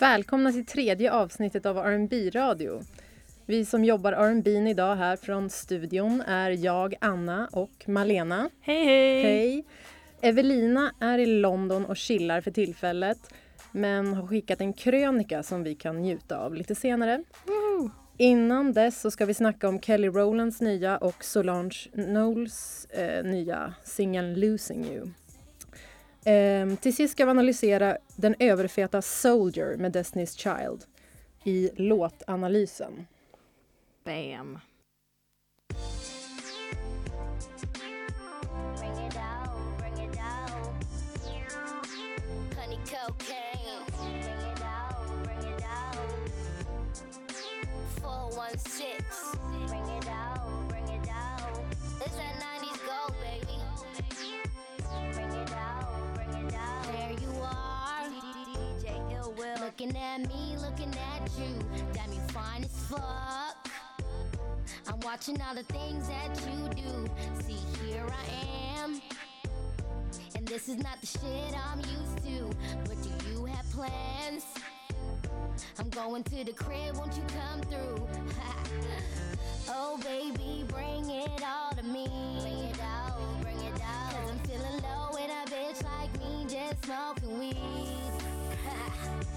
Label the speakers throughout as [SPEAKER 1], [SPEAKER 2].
[SPEAKER 1] Välkomna till tredje avsnittet av R&B radio. Vi som jobbar R&B idag här från studion är jag, Anna och Malena.
[SPEAKER 2] Hej hej!
[SPEAKER 1] Hej! Evelina är i London och chillar för tillfället men har skickat en krönika som vi kan njuta av lite senare.
[SPEAKER 2] Woo!
[SPEAKER 1] Innan dess så ska vi snacka om Kelly Rowlands nya och Solange Knowles eh, nya singel Losing You. Ehm, till sist ska vi analysera den överfeta Soldier med Destiny's Child i låtanalysen.
[SPEAKER 2] Bam!
[SPEAKER 3] Bring it out, bring it out. Honey cocaine. Looking at me, looking at you. Damn, you fine as fuck. I'm watching all the things that you do. See, here I am. And this is not the shit I'm used to. But do you have plans? I'm going to the crib, won't you come through? oh, baby, bring it all to me. Bring it out, bring it out. Cause I'm feeling low with a bitch like me, just smoking weed.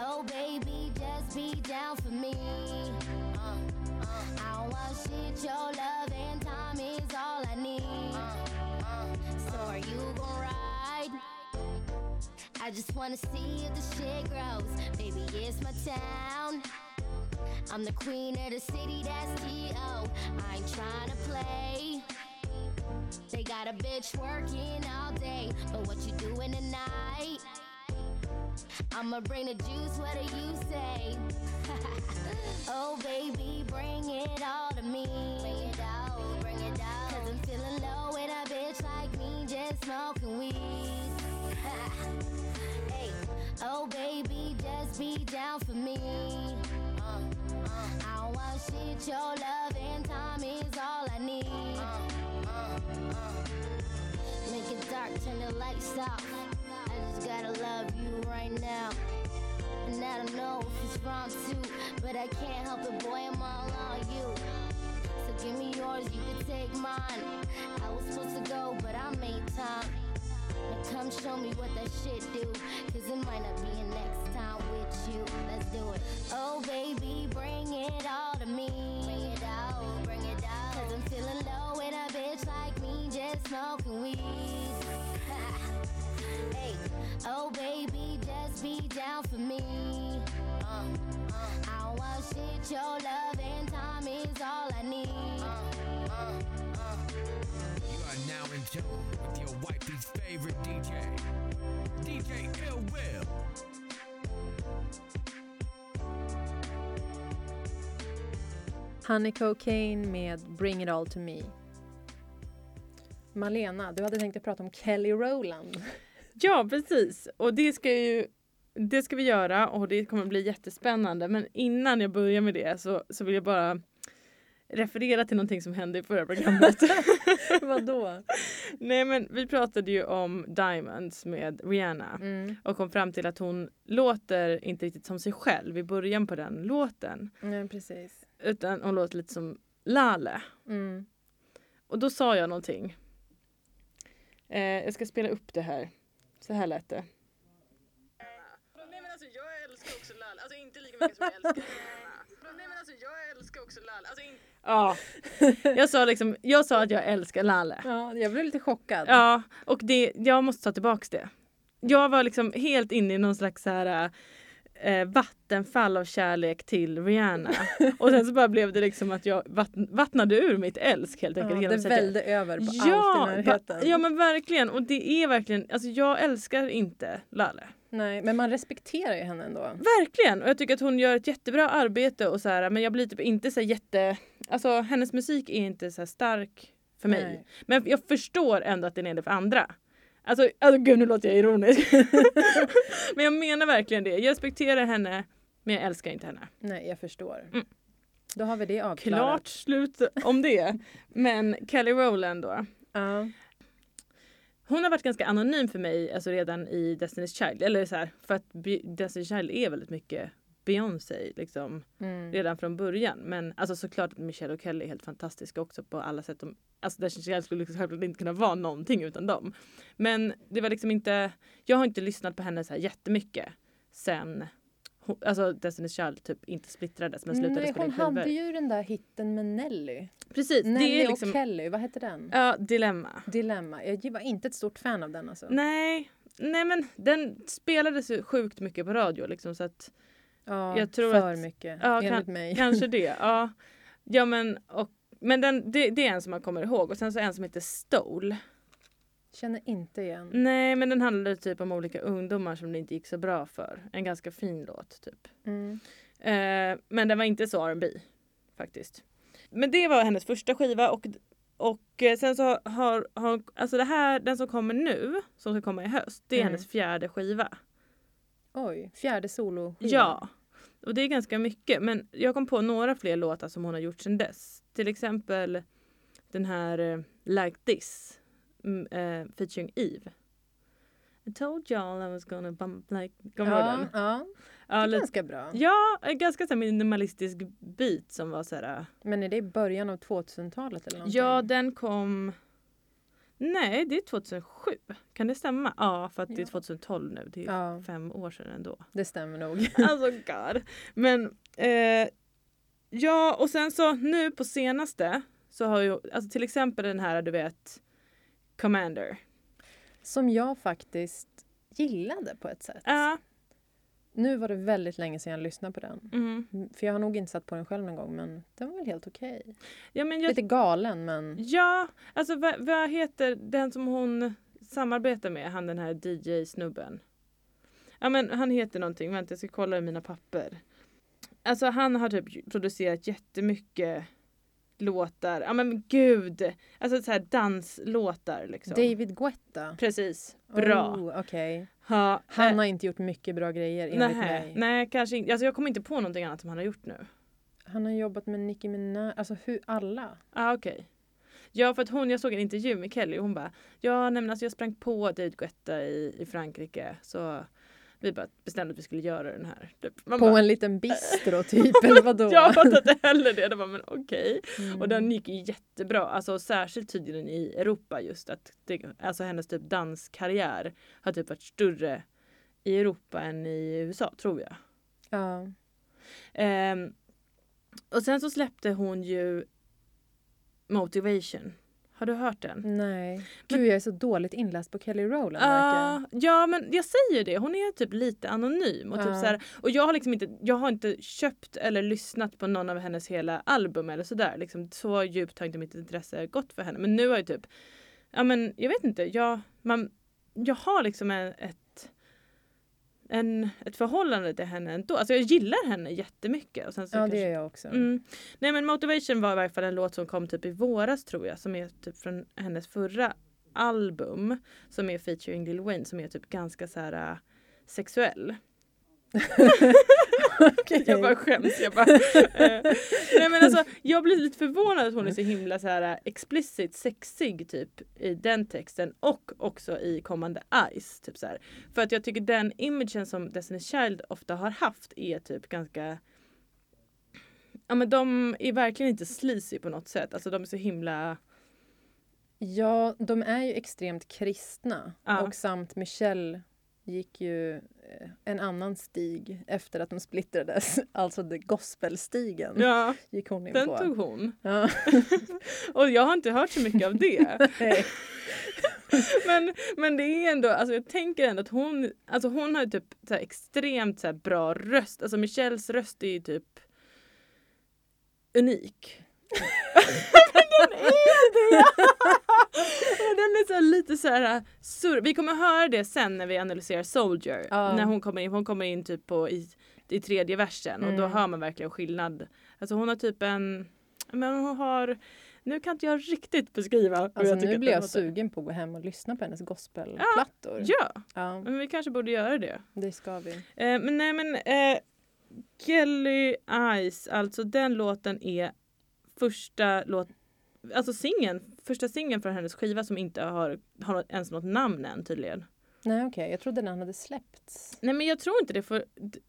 [SPEAKER 3] oh, baby, just be down for me. Uh, uh, I want shit, your love and time is all I need. So are you gon' ride? I just wanna see if the shit grows. Baby, it's my town. I'm the queen of the city, that's T.O. I ain't tryna play. They got a bitch working all day, but what you doing tonight? I'ma bring the juice, what do you say? oh, baby, bring it all to me. Bring it out, bring it out. Cause I'm feeling low with a bitch like me, just smoking weed. hey, oh, baby, just be down for me. Uh, uh, I want shit, your love and time is all I need. Uh. Make it dark, turn the lights off. I just gotta love you right now. And I don't know if it's wrong too, but I can't help it, boy, I'm all on you. So give me yours, you can take mine. I was supposed to go, but I made time. Now come show me what that shit do, cause it might not be a next time with you. Let's do it. Oh, baby, bring it all to me. Bring it out. Cause I'm feeling low with a bitch like me, just smoking weed. hey, oh, baby, just be down for me. Uh, uh, I want shit, your love and time is all I need. Uh.
[SPEAKER 4] You are now in tune with your wifey's favorite DJ, DJ Ill Will.
[SPEAKER 1] Honey Cocaine med Bring It All To Me. Malena, du hade tänkt att prata om Kelly Rowland.
[SPEAKER 2] Ja, precis. Och det ska ju det ska vi göra och det kommer bli jättespännande. Men innan jag börjar med det så, så vill jag bara referera till någonting som hände i förra programmet.
[SPEAKER 1] Vadå?
[SPEAKER 2] Nej men vi pratade ju om Diamonds med Rihanna
[SPEAKER 1] Mm.
[SPEAKER 2] och kom fram till att hon låter inte riktigt som sig själv i början på den låten.
[SPEAKER 1] Ja, precis.
[SPEAKER 2] Utan hon låter lite som Lale.
[SPEAKER 1] Mm.
[SPEAKER 2] Och då sa jag någonting. Eh, jag ska spela upp det här. Så här lät det. Nej men alltså jag älskar också Lale. Alltså inte lika mycket som jag älskar Nej men alltså jag älskar också Lale. Alltså in... Ja. Jag sa liksom, jag sa att jag älskar Lale.
[SPEAKER 1] Ja, jag blev lite chockad.
[SPEAKER 2] Ja, och det, jag måste ta tillbaks det. Jag var liksom helt inne i någon slags så här eh, vattenfall av kärlek till Rihanna. och sen så bara blev det liksom att jag vattn, vattnade ur mitt älsk helt enkelt.
[SPEAKER 1] Ja, det
[SPEAKER 2] att jag-
[SPEAKER 1] vällde över på
[SPEAKER 2] ja,
[SPEAKER 1] allt i närheten.
[SPEAKER 2] ja men verkligen. Och det är verkligen, alltså jag älskar inte Lale.
[SPEAKER 1] Nej, men man respekterar ju henne ändå.
[SPEAKER 2] Verkligen! Och jag tycker att hon gör ett jättebra arbete och så här, men jag blir typ inte så jätte... Alltså hennes musik är inte så stark för mig.
[SPEAKER 1] Nej.
[SPEAKER 2] Men jag förstår ändå att den är det för andra. Alltså, alltså gud nu låter jag ironisk. men jag menar verkligen det. Jag respekterar henne men jag älskar inte henne.
[SPEAKER 1] Nej, jag förstår.
[SPEAKER 2] Mm.
[SPEAKER 1] Då har vi det avklarat.
[SPEAKER 2] Klart slut om det. Men Kelly Rowland då.
[SPEAKER 1] Ja.
[SPEAKER 2] hon har varit ganska anonym för mig alltså redan i Destiny's Child. Eller så här, för att Destiny's Child är väldigt mycket Beyoncé liksom
[SPEAKER 1] Mm.
[SPEAKER 2] redan från början. Men alltså såklart att Michelle och Kelly är helt fantastiska också på alla sätt. De, alltså Destiny's skulle liksom självklart inte kunna vara någonting utan dem. Men det var liksom inte, jag har inte lyssnat på henne så här jättemycket sen hon, alltså Destiny's Child typ inte splittrades men slutade
[SPEAKER 1] Nej,
[SPEAKER 2] spela
[SPEAKER 1] hon
[SPEAKER 2] in skivor.
[SPEAKER 1] hade ju den där hitten med Nelly.
[SPEAKER 2] Precis,
[SPEAKER 1] Nelly
[SPEAKER 2] det är liksom,
[SPEAKER 1] och Kelly, vad hette den?
[SPEAKER 2] ja, dilemma.
[SPEAKER 1] Dilemma. Jag var inte ett stort fan av den alltså.
[SPEAKER 2] Nej, nej men den spelades ju sjukt mycket på radio liksom så att
[SPEAKER 1] Ja,
[SPEAKER 2] jag tror
[SPEAKER 1] för
[SPEAKER 2] att-
[SPEAKER 1] mycket,
[SPEAKER 2] ja,
[SPEAKER 1] enligt mig.
[SPEAKER 2] kanske det. Ja, ja men och men den, det, det är en som man kommer ihåg och sen så en som heter Stole.
[SPEAKER 1] Känner inte igen.
[SPEAKER 2] Nej men den handlade typ om olika ungdomar som det inte gick så bra för. En ganska fin låt typ.
[SPEAKER 1] Mm.
[SPEAKER 2] Eh, men den var inte så R&B faktiskt. Men det var hennes första skiva och, och eh, sen så har, har alltså det här, den som kommer nu, som ska komma i höst, det är
[SPEAKER 1] Mm.
[SPEAKER 2] hennes fjärde skiva.
[SPEAKER 1] Oj, fjärde solo
[SPEAKER 2] Ja. Och det är ganska mycket men jag kom på några fler låtar som hon har gjort sedan dess. Till exempel den här eh, Like This mm, eh, featuring Eve. I told y'all I was gonna bump like... Kommer
[SPEAKER 1] Ja,
[SPEAKER 2] den?
[SPEAKER 1] ja, det är ganska bra.
[SPEAKER 2] ja, en ganska så minimalistisk beat som var så här...
[SPEAKER 1] Men är det i början av 2000-talet eller någonting?
[SPEAKER 2] Ja, den kom... Nej, det är 2007. Kan det stämma? Ja, för att det är
[SPEAKER 1] Ja.
[SPEAKER 2] 2012 nu. Det är
[SPEAKER 1] Ja.
[SPEAKER 2] fem år sedan ändå.
[SPEAKER 1] Det stämmer nog.
[SPEAKER 2] Alltså god. Men eh, ja, och sen så nu på senaste så har ju, alltså till exempel den här du vet Commander.
[SPEAKER 1] Som jag faktiskt gillade på ett sätt.
[SPEAKER 2] Ja.
[SPEAKER 1] Nu var det väldigt länge sedan jag lyssnade på den.
[SPEAKER 2] Mm.
[SPEAKER 1] Mm, För jag har nog inte satt på den själv någon gång men den var väl helt okej.
[SPEAKER 2] Ja, men jag,
[SPEAKER 1] Lite galen men
[SPEAKER 2] ja, alltså vad, vad heter den som hon samarbetar med, han den här DJ-snubben? Ja men han heter någonting, vänta jag ska kolla i mina papper. Alltså han har typ producerat jättemycket låtar, ja men gud! Alltså så här danslåtar liksom.
[SPEAKER 1] David Guetta.
[SPEAKER 2] Precis, bra.
[SPEAKER 1] Oh, okej.
[SPEAKER 2] Ha,
[SPEAKER 1] Han
[SPEAKER 2] eh,
[SPEAKER 1] har inte gjort mycket bra grejer enligt
[SPEAKER 2] nej,
[SPEAKER 1] mig.
[SPEAKER 2] nej, kanske inte. Alltså jag kommer inte på någonting annat som han har gjort nu.
[SPEAKER 1] Han har jobbat med Nicki Minaj, alltså hur alla.
[SPEAKER 2] ah, okej. Ja för att hon, jag såg en intervju med Kelly och hon bara Ja nej men alltså jag sprang på David Guetta i, i Frankrike så vi bara bestämde att vi skulle göra den här. Typ. Man
[SPEAKER 1] På
[SPEAKER 2] bara,
[SPEAKER 1] en liten bistro typ eller vadå?
[SPEAKER 2] Jag fattade heller det. det var, men okej.
[SPEAKER 1] Mm.
[SPEAKER 2] Och den gick ju jättebra. Alltså särskilt tydligen i Europa just att det, alltså hennes typ danskarriär har typ varit större i Europa än i USA tror jag.
[SPEAKER 1] Ja.
[SPEAKER 2] Ehm, och sen så släppte hon ju Motivation. Har du hört den?
[SPEAKER 1] Nej. Gud jag är så dåligt inläst på Kelly Rowland verkar.
[SPEAKER 2] Ja, men jag säger det, hon är typ lite anonym. Och, typ
[SPEAKER 1] Ja.
[SPEAKER 2] så här, och jag har liksom inte, jag har inte köpt eller lyssnat på någon av hennes hela album eller sådär. Liksom, så djupt har inte mitt intresse gått för henne. Men nu har jag typ, ja men jag vet inte, jag, man, jag har liksom en, ett en, ett förhållande till henne ändå. Alltså jag gillar henne jättemycket. Och sen så
[SPEAKER 1] Ja
[SPEAKER 2] kanske-
[SPEAKER 1] det är jag också.
[SPEAKER 2] Mm. Nej men Motivation var i varje fall en låt som kom typ i våras tror jag. Som är typ från hennes förra album. Som är featuring Lil Wayne som är typ ganska så här äh, sexuell.
[SPEAKER 1] Okej.
[SPEAKER 2] Jag bara skäms. Jag, bara, eh. Nej, men alltså, jag blir lite förvånad att hon är så himla så här äh, explicit sexig typ i den texten och också i kommande Ice. Typ så här. För att jag tycker den imagen som Destiny's Child ofta har haft är typ ganska Ja men de är verkligen inte sleazy på något sätt. Alltså de är så himla...
[SPEAKER 1] Ja, de är ju extremt kristna.
[SPEAKER 2] Ja.
[SPEAKER 1] Och samt Michelle gick ju eh, en annan stig efter att de splittrades. Alltså the gospelstigen
[SPEAKER 2] Ja,
[SPEAKER 1] gick hon in
[SPEAKER 2] den
[SPEAKER 1] på.
[SPEAKER 2] tog hon.
[SPEAKER 1] Ja.
[SPEAKER 2] Och jag har inte hört så mycket av det. Men, men det är ändå, alltså jag tänker ändå att hon, alltså hon har ju typ så här extremt så här bra röst. Alltså Michelles röst är ju typ unik. Den är det! Och den är så lite så här surr. Vi kommer höra det sen när vi analyserar Soldier.
[SPEAKER 1] Ja.
[SPEAKER 2] När hon kommer in, hon kommer in typ på i, i tredje versen och då
[SPEAKER 1] Mm.
[SPEAKER 2] hör man verkligen skillnad. Alltså hon har typ en, men hon har, nu kan inte jag riktigt beskriva
[SPEAKER 1] Alltså
[SPEAKER 2] jag
[SPEAKER 1] nu blir jag sugen på att gå hem och lyssna på hennes gospelplattor.
[SPEAKER 2] Ja,
[SPEAKER 1] Ja,
[SPEAKER 2] men vi kanske borde göra det.
[SPEAKER 1] det ska vi.
[SPEAKER 2] Eh, men nej men eh, Kelly Eyes, alltså den låten är första låt, alltså singeln, första singeln från hennes skiva som inte har, har ens något namn än tydligen.
[SPEAKER 1] Nej okej, jag trodde den hade släppts.
[SPEAKER 2] Nej men jag tror inte det för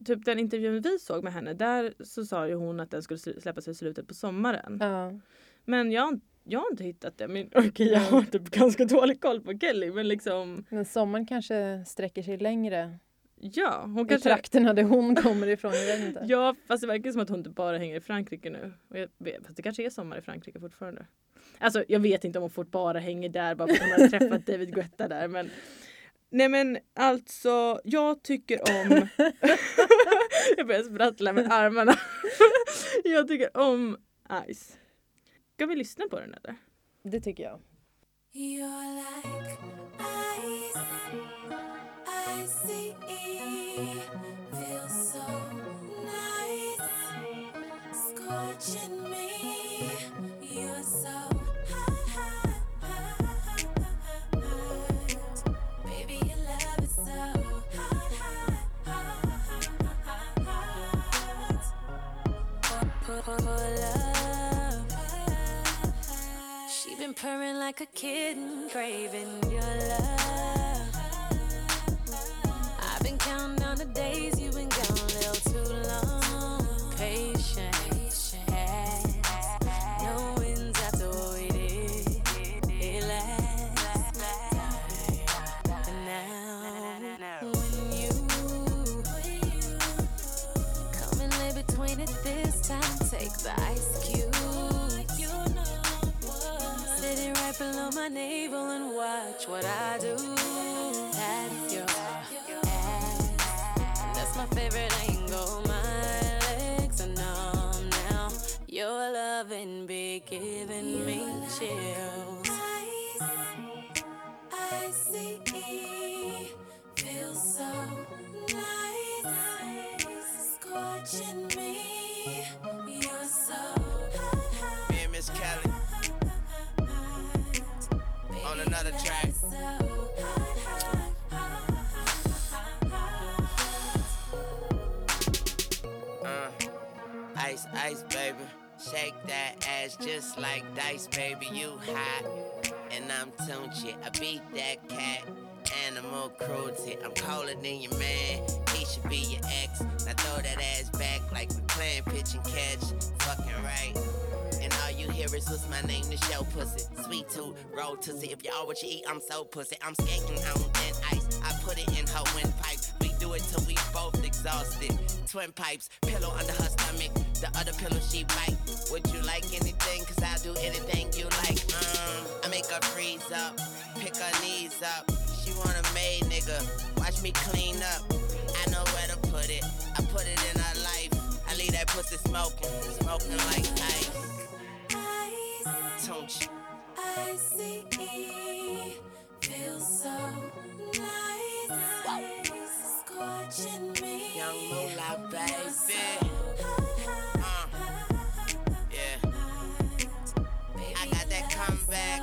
[SPEAKER 2] typ den intervjun vi såg med henne där så sa ju hon att den skulle sl- släppas i slutet på sommaren.
[SPEAKER 1] Ja.
[SPEAKER 2] Men jag, har- jag har inte hittat det. Men okej jag har typ ganska dålig koll på Kelly men liksom
[SPEAKER 1] Men sommaren kanske sträcker sig längre
[SPEAKER 2] ja hon
[SPEAKER 1] i
[SPEAKER 2] kanske
[SPEAKER 1] trakterna där hon kommer ifrån. Jag vet inte.
[SPEAKER 2] Ja fast det verkar som att hon inte bara hänger i Frankrike nu. Och jag vet, fast det kanske är sommar i Frankrike fortfarande. Alltså jag vet inte om hon fort bara hänger där bara för att hon har träffat David Guetta där men Nej men alltså jag tycker om Jag börjar sprattla med armarna. jag tycker om Ice. Ska vi lyssna på den eller?
[SPEAKER 1] Det tycker jag.
[SPEAKER 5] You're like ice, like a kitten, craving your love. Below my navel and watch what I do. That's your ass. That's my favorite angle. My legs are numb now. Your loving be giving me chills. I see, feels so nice, scorching me. You're so hot, hot.
[SPEAKER 6] Miss Kelly another track. Uh, ice, ice, baby. Shake that ass just like dice, baby. You hot, and I'm Tunchi. I beat that cat. Animal cruelty. I'm colder than your man. He should be your ex. Now throw that ass back like we playing pitch and catch. Fucking right. You what's my name, the show pussy. Sweet tooth, roll tussy. If y'all what you eat, I'm so pussy. I'm skating on thin ice. I put it in her windpipe. We do it till we both exhausted. Twin pipes, pillow under her stomach. The other pillow she bite. Would you like anything? Cause I'll do anything you like. Um, I make her freeze up, pick her knees up. She want a maid nigga. Watch me clean up. I know where to put it. I put it in her life. I leave that pussy smoking, smoking like ice. You?
[SPEAKER 5] I see, feels so nice, scorching me.
[SPEAKER 6] Young moolah, baby. Uh, yeah. I got that comeback.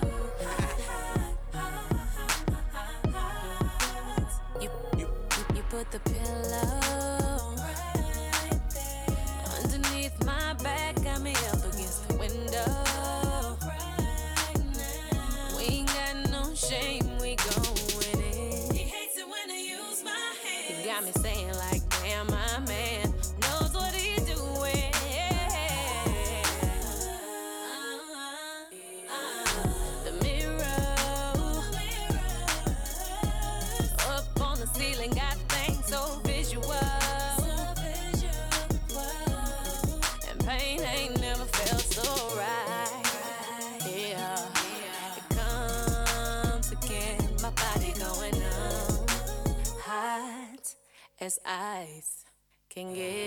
[SPEAKER 5] You, you, you put the pillow got me saying can get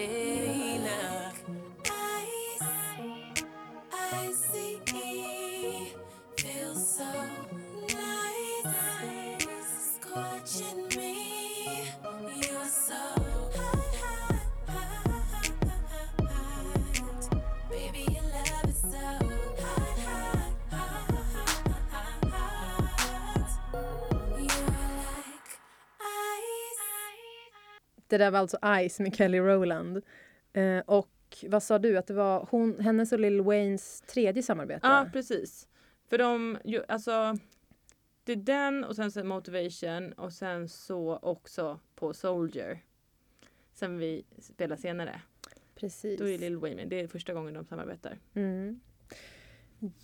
[SPEAKER 1] Det där var alltså Ice med Kelly Rowland. Eh, och vad sa du att det var hon, hennes och Lil Waynes tredje samarbete?
[SPEAKER 2] Ja precis. För de, ju, alltså det är den och sen så Motivation och sen så också på Soldier. Som vi spelar senare.
[SPEAKER 1] Precis.
[SPEAKER 2] Då är Lil Wayne med. Det är första gången de samarbetar.
[SPEAKER 1] Mm.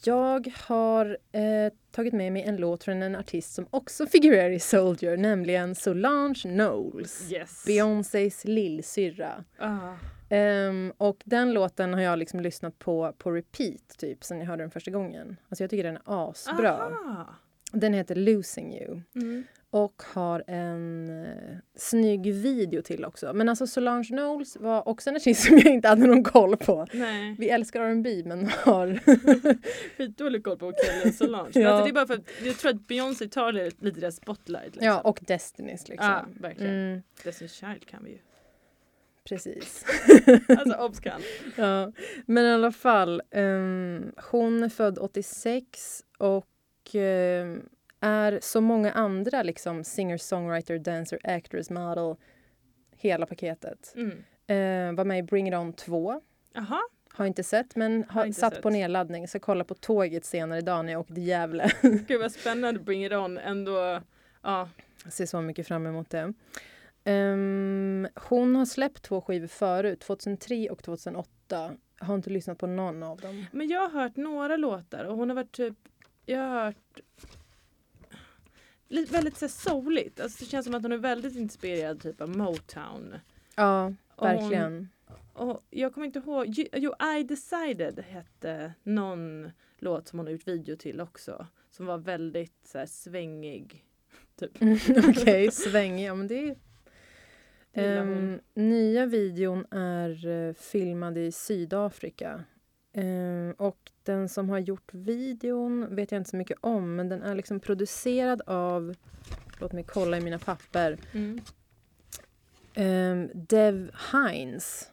[SPEAKER 1] Jag har eh, tagit med mig en låt från en artist som också figurerar i Soldier, nämligen Solange Knowles.
[SPEAKER 2] Yes.
[SPEAKER 1] Beyoncés lillsyrra.
[SPEAKER 2] Ah.
[SPEAKER 1] Ehm, och den låten har jag liksom lyssnat på på repeat typ sen jag hörde den första gången. Alltså jag tycker den är asbra.
[SPEAKER 2] Aha.
[SPEAKER 1] Den heter Losing You
[SPEAKER 2] Mm.
[SPEAKER 1] Och har en eh, snygg video till också. Men alltså Solange Knowles var också en artist som jag inte hade någon koll på.
[SPEAKER 2] Nej,
[SPEAKER 1] Vi älskar R&B men har...
[SPEAKER 2] skitdålig koll på Kelly och Solange.
[SPEAKER 1] Ja.
[SPEAKER 2] alltså, det är bara för att jag tror att Beyoncé tar lite lite deras spotlight. Liksom.
[SPEAKER 1] ja, och Destinys liksom.
[SPEAKER 2] Ja, verkligen.
[SPEAKER 1] Mm,
[SPEAKER 2] Destiny's Child kan vi ju.
[SPEAKER 1] precis.
[SPEAKER 2] Alltså obs kan.
[SPEAKER 1] Ja, men i alla fall. ehm, hon är född 86 och ehm, är som många andra liksom singer, songwriter, dancer, actress, model. Hela paketet.
[SPEAKER 2] Mm.
[SPEAKER 1] Eh, var med i Bring It On 2.
[SPEAKER 2] Jaha.
[SPEAKER 1] Har inte sett men har
[SPEAKER 2] inte
[SPEAKER 1] satt
[SPEAKER 2] sett.
[SPEAKER 1] på nedladdning. Så kolla på tåget senare idag när jag åker till Gävle.
[SPEAKER 2] Gud vad spännande Bring It On ändå. Ja.
[SPEAKER 1] Jag ser så mycket fram emot det. Ehm, hon har släppt två skivor förut, 2003 och 2008. Jag har inte lyssnat på någon av dem.
[SPEAKER 2] Men jag har hört några låtar och hon har varit typ, jag har hört väldigt så souligt. Alltså det känns som att hon är väldigt inspirerad typ av Motown.
[SPEAKER 1] Ja,
[SPEAKER 2] Och hon-
[SPEAKER 1] verkligen.
[SPEAKER 2] Och jag kommer inte ihåg, jo I decided hette någon låt som hon har gjort video till också. Som var väldigt så här, svängig. Typ.
[SPEAKER 1] Mm, Okej, svängig. Ja, men det. Ehm, nya videon är eh, filmad i Sydafrika. Ehm, och den som har gjort videon vet jag inte så mycket om men den är liksom producerad av, låt mig kolla i mina papper,
[SPEAKER 2] Mm.
[SPEAKER 1] ehm, Dev Hines.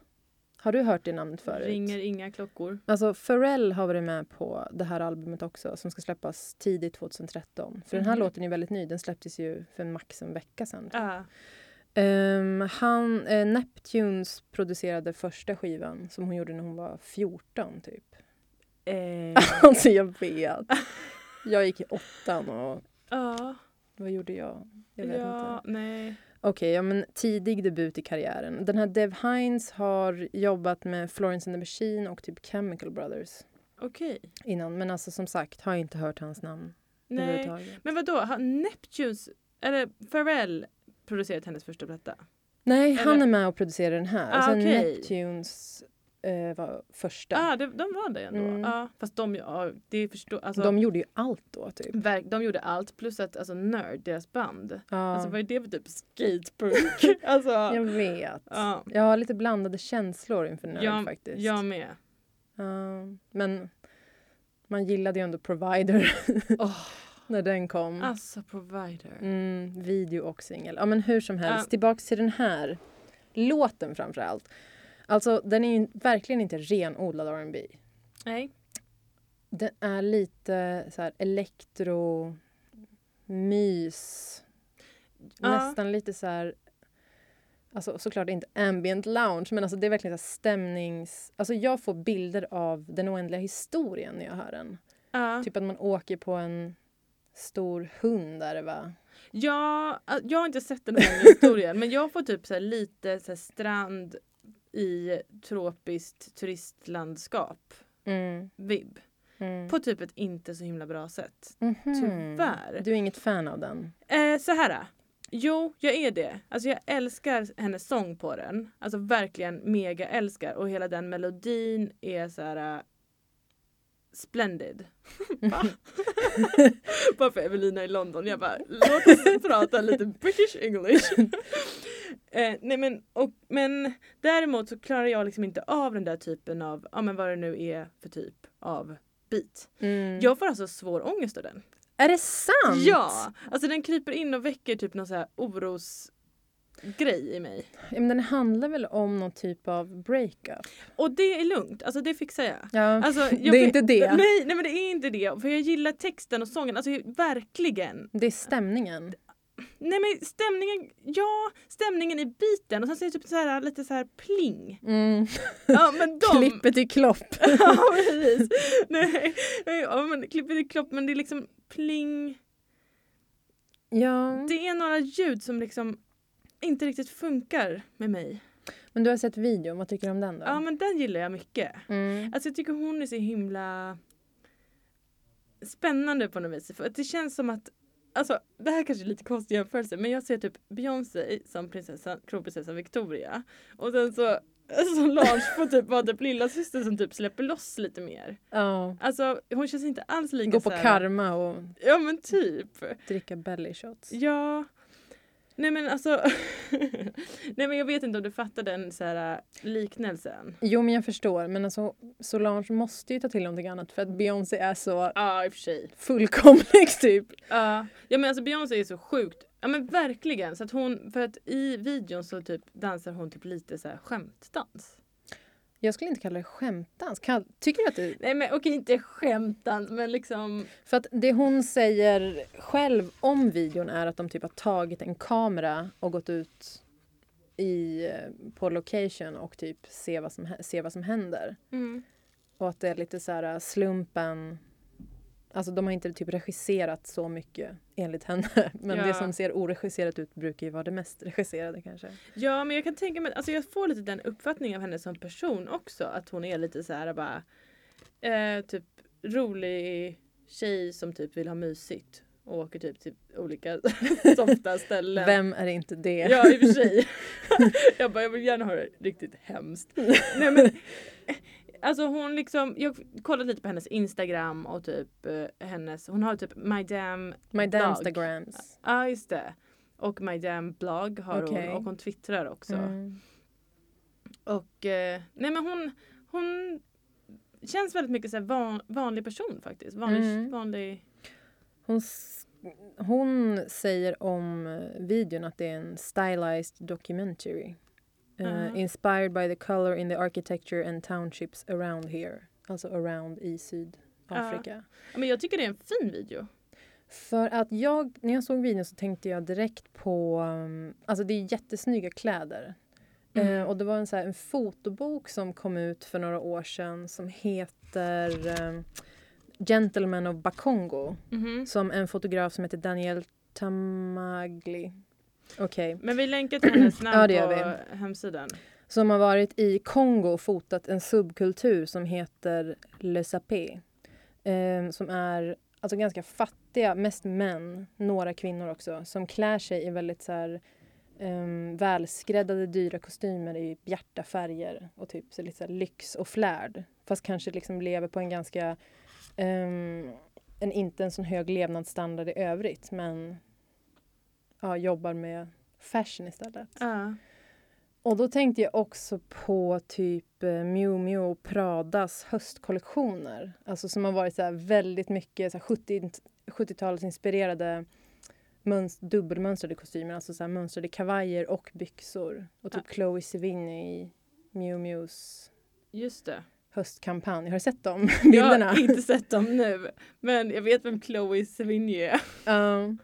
[SPEAKER 1] Har du hört det namnet förut?
[SPEAKER 2] Ringer inga klockor.
[SPEAKER 1] Alltså Pharrell har varit med på det här albumet också som ska släppas tidigt 2013. För den här
[SPEAKER 2] Mhm.
[SPEAKER 1] låten är väldigt ny, den släpptes ju för max en vecka sedan.
[SPEAKER 2] Ah.
[SPEAKER 1] Ehm, han, eh, Neptunes producerade första skivan som hon gjorde när hon var 14 typ.
[SPEAKER 2] Eh,
[SPEAKER 1] Alltså jag vet. Jag gick i åttan och
[SPEAKER 2] ja,
[SPEAKER 1] vad gjorde jag? Jag vet
[SPEAKER 2] ja,
[SPEAKER 1] inte.
[SPEAKER 2] nej.
[SPEAKER 1] Okej, ja men tidig debut i karriären. Den här Dev Hines har jobbat med Florence and the Machine och typ Chemical Brothers
[SPEAKER 2] Okej.
[SPEAKER 1] innan. Men alltså som sagt, har inte hört hans namn
[SPEAKER 2] Nej. Men vad då? Har Neptunes, eller Pharrell producerat hennes första platta?
[SPEAKER 1] Nej, han
[SPEAKER 2] Eller-
[SPEAKER 1] är med och producerar den här.
[SPEAKER 2] Ah,
[SPEAKER 1] och sen
[SPEAKER 2] okej.
[SPEAKER 1] Neptunes eh, var första.
[SPEAKER 2] Ja, ah, de, de var det ändå.
[SPEAKER 1] Mm.
[SPEAKER 2] Ja, fast de, ja, det förstår, alltså,
[SPEAKER 1] De gjorde ju allt då typ.
[SPEAKER 2] verk, de gjorde allt plus att alltså Nerd, deras band.
[SPEAKER 1] Ja,
[SPEAKER 2] Alltså vad är det för typ skatepunk? alltså,
[SPEAKER 1] jag vet.
[SPEAKER 2] ja.
[SPEAKER 1] Jag har lite blandade känslor inför Nerd
[SPEAKER 2] Jag,
[SPEAKER 1] faktiskt.
[SPEAKER 2] jag med.
[SPEAKER 1] Ja, men man gillade ju ändå Provider
[SPEAKER 2] Oh,
[SPEAKER 1] när den kom.
[SPEAKER 2] alltså provider.
[SPEAKER 1] Mm, video och singel. Ja men hur som helst,
[SPEAKER 2] Ja.
[SPEAKER 1] tillbaks till den här låten framför allt. Alltså den är ju verkligen inte renodlad R&B.
[SPEAKER 2] Nej.
[SPEAKER 1] Den är lite så här elektro, mys,
[SPEAKER 2] Ja.
[SPEAKER 1] nästan lite så här Alltså såklart inte ambient lounge men alltså det är verkligen så stämnings... Alltså jag får bilder av den oändliga historien när jag hör den.
[SPEAKER 2] Ja.
[SPEAKER 1] Typ att man åker på en stor hund där va?
[SPEAKER 2] Ja, jag har inte sett den här historien men jag får typ så lite så strand i tropiskt turistlandskap.
[SPEAKER 1] Mm.
[SPEAKER 2] Vibb.
[SPEAKER 1] Mm.
[SPEAKER 2] På typ ett inte så himla bra sätt.
[SPEAKER 1] Mhm.
[SPEAKER 2] Tyvärr.
[SPEAKER 1] Du är inget fan av den?
[SPEAKER 2] Eh, så här. Jo, jag är det. Alltså jag älskar hennes sång på den. Alltså verkligen mega älskar. Och hela den melodin är så här äh, splendid. Bara för Evelina i London. Jag bara, låt oss prata lite British English. eh, nej men, och, men däremot så klarar jag liksom inte av den där typen av, ja men vad det nu är för typ av beat.
[SPEAKER 1] Mm.
[SPEAKER 2] Jag får alltså svår ångest av den.
[SPEAKER 1] Är det sant?
[SPEAKER 2] Ja! Alltså den kryper in och väcker typ någon så här orosgrej i mig.
[SPEAKER 1] Ja, Men den handlar väl om någon typ av breakup?
[SPEAKER 2] Och det är lugnt, alltså det fixar jag.
[SPEAKER 1] Ja,
[SPEAKER 2] Alltså, jag
[SPEAKER 1] det är inte det.
[SPEAKER 2] Nej, nej men det är inte det. För jag gillar texten och sången, alltså verkligen.
[SPEAKER 1] Det är stämningen.
[SPEAKER 2] Nej men stämningen, ja stämningen i biten och sen så är det typ så här, lite så här pling.
[SPEAKER 1] Mm.
[SPEAKER 2] Ja men de...
[SPEAKER 1] Klippet i klopp.
[SPEAKER 2] ja precis. Nej, ja, men klippet i klopp men det är liksom pling.
[SPEAKER 1] ja.
[SPEAKER 2] Det är några ljud som liksom inte riktigt funkar med mig.
[SPEAKER 1] Men du har sett videon, vad tycker du om den då?
[SPEAKER 2] Ja men den gillar jag mycket.
[SPEAKER 1] Mm.
[SPEAKER 2] Alltså jag tycker hon är så himla spännande på något vis. För det känns som att, alltså det här kanske är lite konstig jämförelse men jag ser typ Beyoncé som prinsessan, kronprinsessan Victoria. Och sen så Solange får typ vara typ lilla syster som typ släpper loss lite mer.
[SPEAKER 1] Ja.
[SPEAKER 2] Alltså hon känns inte alls lika
[SPEAKER 1] Gå på karma och
[SPEAKER 2] Ja men typ.
[SPEAKER 1] dricka belly shots.
[SPEAKER 2] Ja. Nej men alltså. Nej men jag vet inte om du fattar den så här äh, liknelsen.
[SPEAKER 1] Jo men jag förstår men alltså Solange måste ju ta till någonting annat för att Beyoncé är så
[SPEAKER 2] Ja i och för sig.
[SPEAKER 1] fullkomlig typ.
[SPEAKER 2] Ja, ja men alltså Beyoncé är så sjukt. Ja men verkligen. Så att hon, för att i videon så typ dansar hon typ lite så här skämtdans.
[SPEAKER 1] Jag skulle inte kalla det skämtdans. Kall- Tycker du att det...
[SPEAKER 2] Nej men okej inte skämtdans men liksom.
[SPEAKER 1] För att det hon säger själv om videon är att de typ har tagit en kamera och gått ut i, eh, på location och typ se vad som, se vad som händer. Och att det är lite så här äh, slumpen. Alltså de har inte typ regisserat så mycket enligt henne. Men
[SPEAKER 2] Ja.
[SPEAKER 1] det som ser oregisserat ut brukar ju vara det mest regisserade kanske.
[SPEAKER 2] Ja men jag kan tänka mig, alltså jag får lite den uppfattningen av henne som person också. Att hon är lite så här bara eh, typ rolig tjej som typ vill ha mysigt. Och åker typ till olika softa ställen.
[SPEAKER 1] Vem är inte det?
[SPEAKER 2] Ja i och för sig. jag bara jag vill gärna ha det riktigt hemskt. Nej men Alltså hon liksom, jag kollade lite på hennes Instagram och typ eh, hennes, hon har typ My Damn
[SPEAKER 1] My
[SPEAKER 2] blogg.
[SPEAKER 1] Damstagrams.
[SPEAKER 2] Ja just det. Och My Damn blogg har
[SPEAKER 1] Okej.
[SPEAKER 2] hon och hon twittrar också.
[SPEAKER 1] Mm.
[SPEAKER 2] Och eh, nej men hon, hon känns väldigt mycket så här van, vanlig person faktiskt. Vanlig,
[SPEAKER 1] Mm.
[SPEAKER 2] vanlig
[SPEAKER 1] Hon, s- hon säger om eh, videon att det är en stylized documentary. Eh,
[SPEAKER 2] Ja.
[SPEAKER 1] inspired by the color in the architecture and townships around here. Alltså around i Sydafrika.
[SPEAKER 2] Ja, men jag tycker det är en fin video.
[SPEAKER 1] För att jag, när jag såg videon så tänkte jag direkt på, um, alltså det är jättesnygga kläder.
[SPEAKER 2] Mm.
[SPEAKER 1] Eh, och det var en, så här, en fotobok som kom ut för några år sedan som heter um, Gentleman of Bakongo.
[SPEAKER 2] Mhm.
[SPEAKER 1] Som en fotograf som heter Daniel Tamagli. Okej.
[SPEAKER 2] Men vi länkar till hennes namn
[SPEAKER 1] Ja, det gör
[SPEAKER 2] på hemsidan.
[SPEAKER 1] Som har varit i Kongo och fotat en subkultur som heter Le Sapé. Eh, som är alltså ganska fattiga, mest män, några kvinnor också, som klär sig i väldigt så här, um, välskräddade dyra kostymer i bjärta färger och typ så lite så här lyx och flärd. Fast kanske liksom lever på en ganska, ehm, en, inte en sån hög levnadsstandard i övrigt men ja, jobbar med fashion istället.
[SPEAKER 2] Ja.
[SPEAKER 1] Och då tänkte jag också på typ eh, Miu Miu och Pradas höstkollektioner. Alltså som har varit så väldigt mycket så här 70 70-talsinspirerade mönst- dubbelmönstrade kostymer. Alltså så mönstrade kavajer och byxor. Och typ Chloe Sevigny i Miu Mius
[SPEAKER 2] Just det.
[SPEAKER 1] höstkampanj. Har du sett de
[SPEAKER 2] Jag
[SPEAKER 1] bilderna?
[SPEAKER 2] har inte sett dem nu. Men jag vet vem Chloe Sevigny är.
[SPEAKER 1] Ja.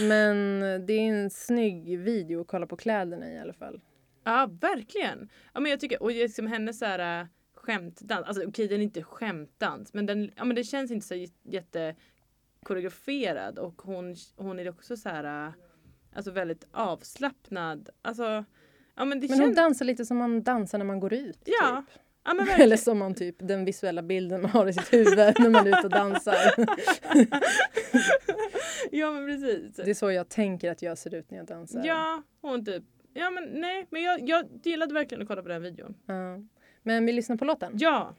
[SPEAKER 1] Men det är en snygg video att kolla på kläderna i alla fall.
[SPEAKER 2] Ja, verkligen. Ja, men jag tycker, och liksom hennes så här, äh, skämtdans, alltså okej den är inte skämtdans men, den, ja, men det känns inte så j- jätte koreograferad och hon, hon är också så här, äh, alltså väldigt avslappnad. Alltså, ja men det
[SPEAKER 1] Men hon
[SPEAKER 2] känns,
[SPEAKER 1] dansar lite som man dansar när man går ut.
[SPEAKER 2] Ja,
[SPEAKER 1] Typ.
[SPEAKER 2] Ja
[SPEAKER 1] Eller som man typ, den visuella bilden man har i sitt huvud när man är ute och dansar.
[SPEAKER 2] ja men precis.
[SPEAKER 1] Det är så jag tänker att jag ser ut när jag dansar.
[SPEAKER 2] Ja, hon typ, ja men nej, men jag, jag gillade verkligen att kolla på den videon.
[SPEAKER 1] Ja. Men vi lyssnar på låten.
[SPEAKER 2] Ja!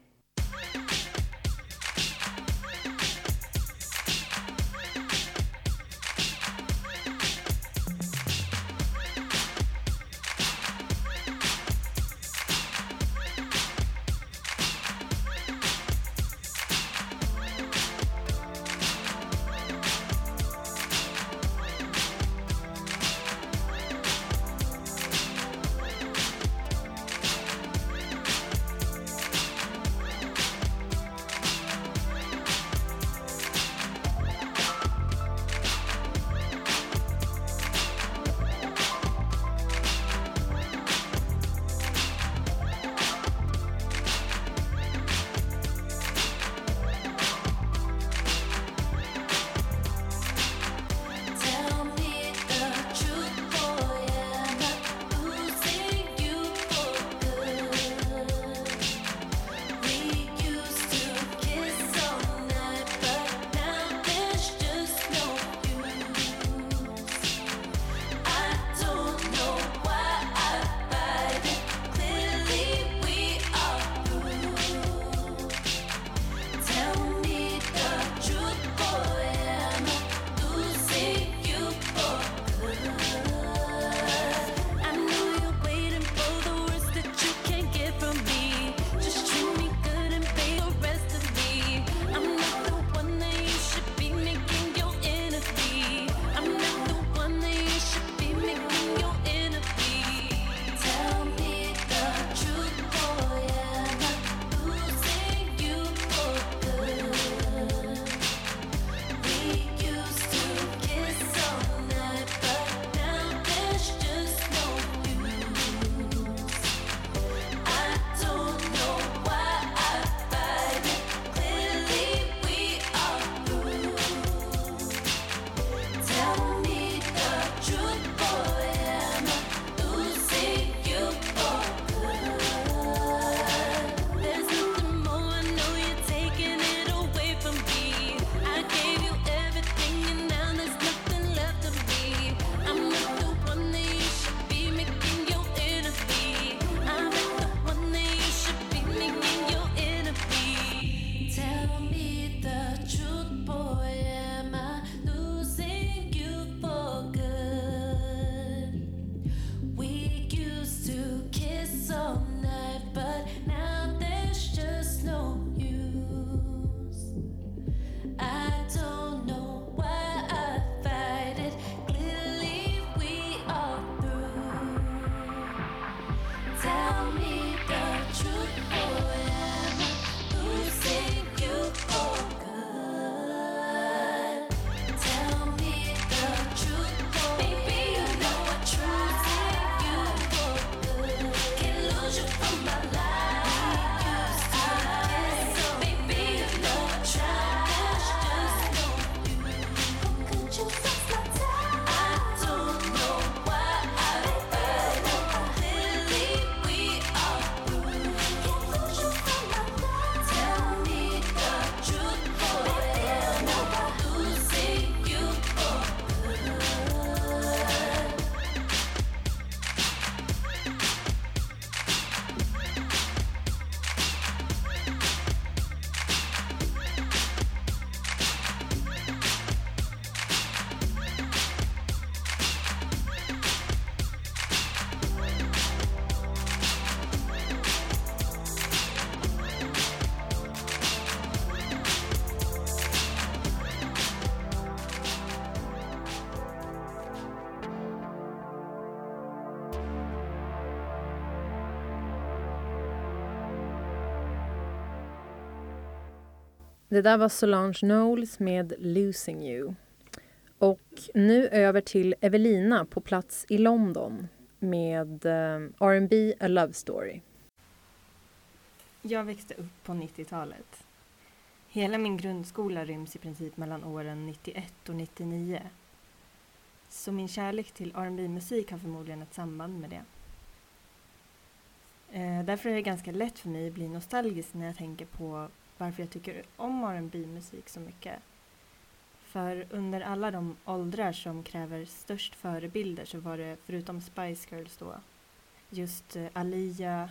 [SPEAKER 1] Det där var Solange Knowles med Losing You. Och nu över till Evelina på plats i London med eh, R&B A Love Story.
[SPEAKER 7] Jag växte upp på 90-talet. Hela min grundskola ryms i princip mellan åren 91 och 99. Så min kärlek till rb musik har förmodligen ett samband med det. Eh, därför är det ganska lätt för mig att bli nostalgisk när jag tänker på varför jag tycker om rb musik så mycket. För under alla de åldrar som kräver störst förebilder så var det, förutom Spice Girls då, just eh, Alia,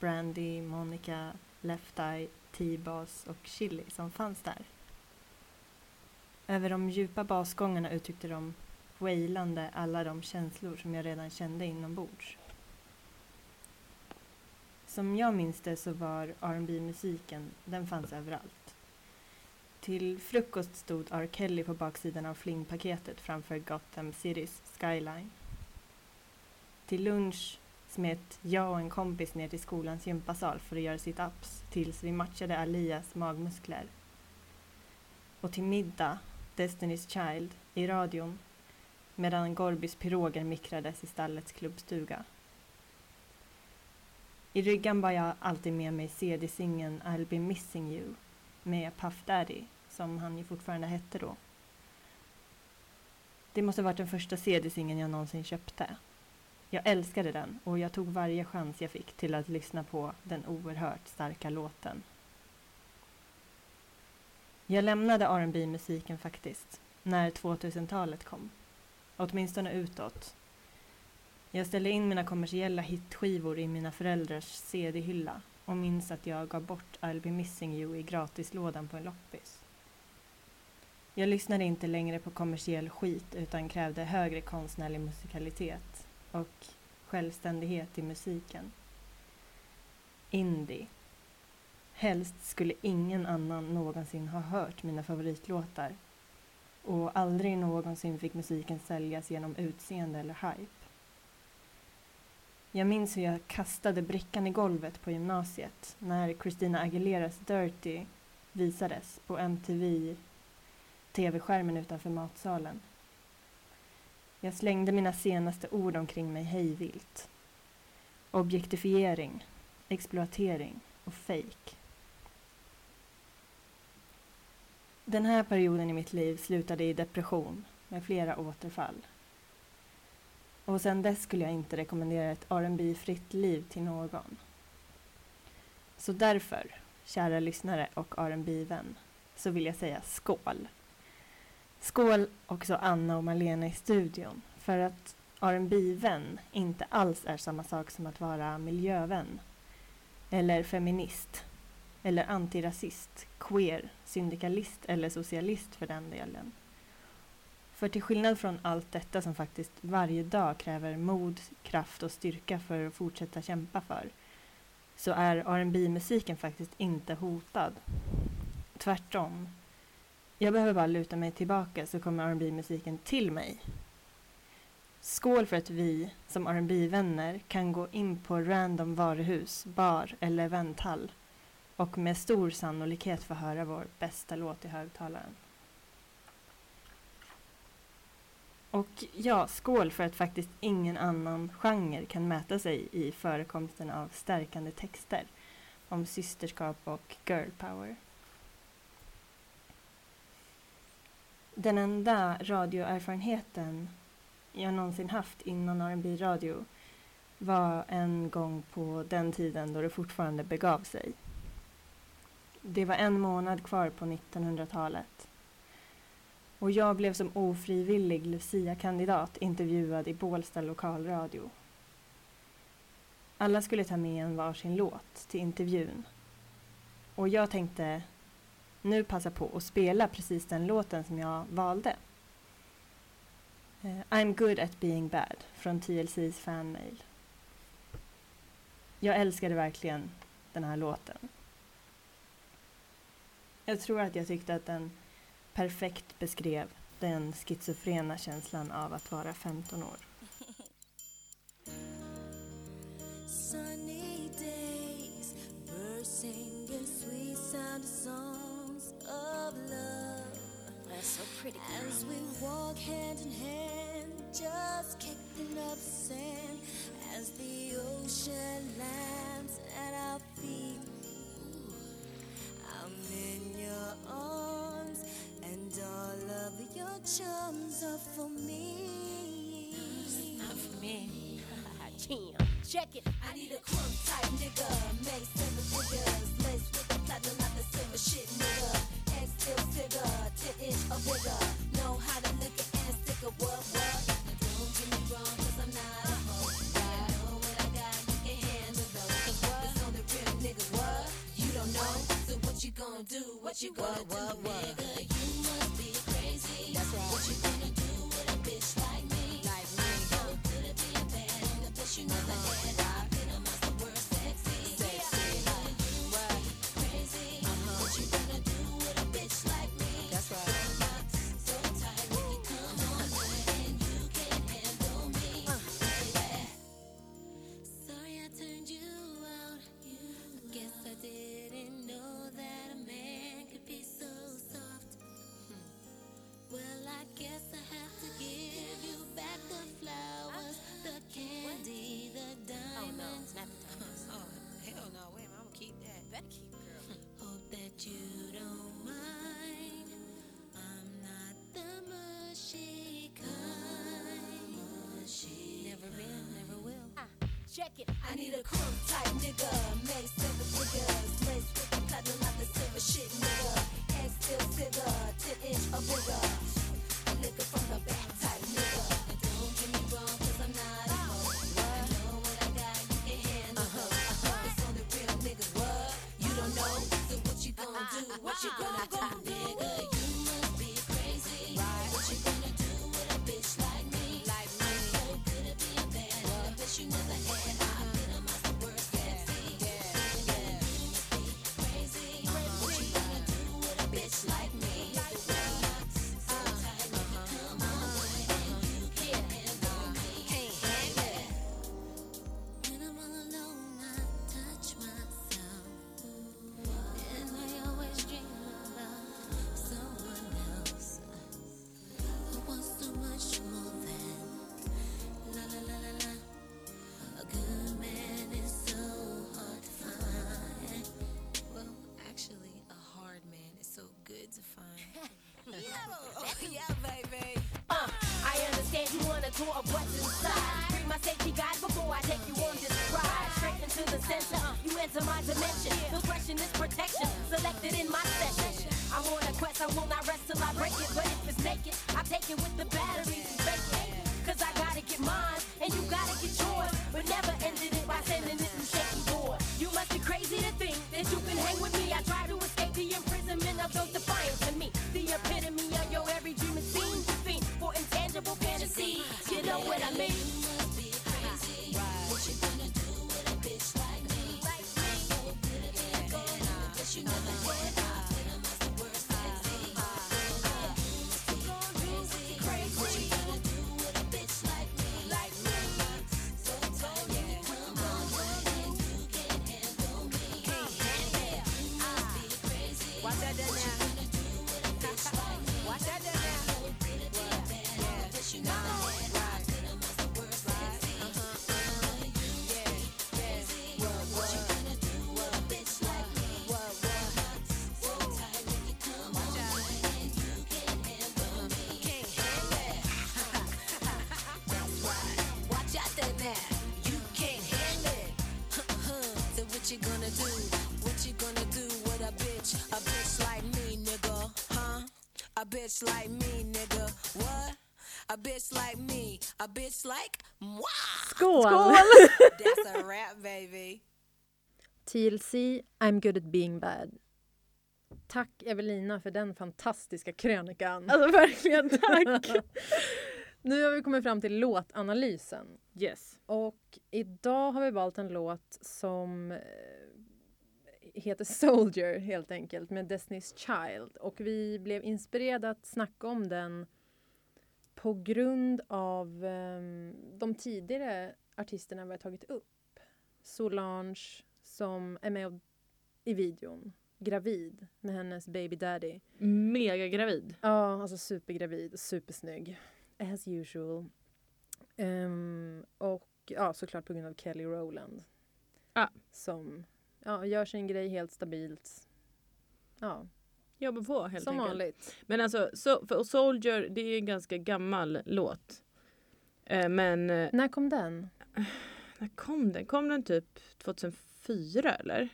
[SPEAKER 7] Brandy, Monica, Left Eye, T-Bas och Chili som fanns där. Över de djupa basgångarna uttryckte de wailande alla de känslor som jag redan kände inombords. Som jag minns det så var rb musiken den fanns överallt. Till frukost stod R. Kelly på baksidan av flingpaketet framför Gotham Citys skyline. Till lunch smet jag och en kompis ner till skolans gympasal för att göra sit-ups tills vi matchade Alias magmuskler. Och till middag, Destiny's Child, i radion medan Gorbys piroger mikrades i stallets klubbstuga. I ryggan bar jag alltid med mig CD-singeln I'll be missing you med Puff Daddy, som han ju fortfarande hette då. Det måste varit den första CD-singeln jag någonsin köpte. Jag älskade den och jag tog varje chans jag fick till att lyssna på den oerhört starka låten. Jag lämnade rb musiken faktiskt, när 2000-talet kom. Åtminstone utåt. Jag ställde in mina kommersiella hitskivor i mina föräldrars CD-hylla och minns att jag gav bort I'll be missing you i gratislådan på en loppis. Jag lyssnade inte längre på kommersiell skit utan krävde högre konstnärlig musikalitet och självständighet i musiken. Indie. Helst skulle ingen annan någonsin ha hört mina favoritlåtar och aldrig någonsin fick musiken säljas genom utseende eller hype. Jag minns hur jag kastade brickan i golvet på gymnasiet när Christina Aguileras Dirty visades på MTV tv-skärmen utanför matsalen. Jag slängde mina senaste ord omkring mig hejvilt. Objektifiering, exploatering och fejk. Den här perioden i mitt liv slutade i depression med flera återfall. Och sen dess skulle jag inte rekommendera ett rb fritt liv till någon. Så därför, kära lyssnare och rb vän så vill jag säga skål. Skål också Anna och Malena i studion för att rb vän inte alls är samma sak som att vara miljövän eller feminist eller antirasist, queer, syndikalist eller socialist för den delen. För till skillnad från allt detta som faktiskt varje dag kräver mod, kraft och styrka för att fortsätta kämpa för så är rb musiken faktiskt inte hotad. Tvärtom. Jag behöver bara luta mig tillbaka så kommer rb musiken till mig. Skål för att vi som rb vänner kan gå in på random varuhus, bar eller eventhall och med stor sannolikhet få höra vår bästa låt i högtalaren. Och ja, skål för att faktiskt ingen annan genre kan mäta sig i förekomsten av stärkande texter om systerskap och girl power. Den enda radioerfarenheten jag någonsin haft innan R&B radio var en gång på den tiden då det fortfarande begav sig. Det var en månad kvar på 1900-talet. Och jag blev som ofrivillig Lucia-kandidat intervjuad i Bålsta lokalradio. Alla skulle ta med en varsin låt till intervjun. Och jag tänkte nu passa på att spela precis den låten som jag valde. Eh, I'm good at being bad från TLCs fanmail. Jag älskade verkligen den här låten. Jag tror att jag tyckte att den perfekt beskrev den schizofrena känslan av att vara 15 år.
[SPEAKER 5] Sunny days, birds singing sweet sound songs.
[SPEAKER 8] of love.
[SPEAKER 5] That's so pretty.
[SPEAKER 8] As we walk hand in hand, just kicking up sand, as the ocean lands at our feet. I'm in your arms, charms are for me.
[SPEAKER 5] Not for me. Jam. Check it.
[SPEAKER 8] I need a crumb type nigga, make seven figures, lace with the platinum, not the silver shit nigga. X still figure, 10 inch or bigger. Know how to lick it and stick a what what. Don't get me wrong, cause I'm not a hoe. I know what I got, you can handle though. Cause what? It's on the real niggas, what? You don't know, so what you gonna do? What you gonna do, nigga? You never had.
[SPEAKER 5] Check it.
[SPEAKER 8] I need a crumb type nigga, make seven figures, lace with the platinum, not the silver shit nigga. X still figure, 10 inch or bigger. A liquor from the back know what I
[SPEAKER 5] mean?
[SPEAKER 8] Bitch like me, nigga. What? A bitch like me. A bitch like moi.
[SPEAKER 1] Skål!
[SPEAKER 9] That's a rap baby.
[SPEAKER 1] TLC, I'm good at being bad. Tack Evelina för den fantastiska krönikan.
[SPEAKER 2] Alltså verkligen tack!
[SPEAKER 1] Nu har vi kommit fram till låtanalysen.
[SPEAKER 2] yes.
[SPEAKER 1] Och idag har vi valt en låt som eh, heter Soldier helt enkelt med Destiny's Child. Och vi blev inspirerade att snacka om den på grund av ehm, de tidigare artisterna vi har tagit upp. Solange som är med i videon. gravid med hennes baby daddy.
[SPEAKER 2] Mega gravid.
[SPEAKER 1] Ja, alltså supergravid och supersnygg. As usual. Ehm, och ja, såklart på grund av Kelly Rowland.
[SPEAKER 2] Ja.
[SPEAKER 1] Som ja, gör sin grej helt stabilt. Ja,
[SPEAKER 2] Jobbar på helt
[SPEAKER 1] som
[SPEAKER 2] enkelt.
[SPEAKER 1] vanligt.
[SPEAKER 2] Men alltså, so, för Soldier, det är en ganska gammal låt. Eh, men eh,
[SPEAKER 1] När kom den?
[SPEAKER 2] när kom den? Kom den typ 2004 eller?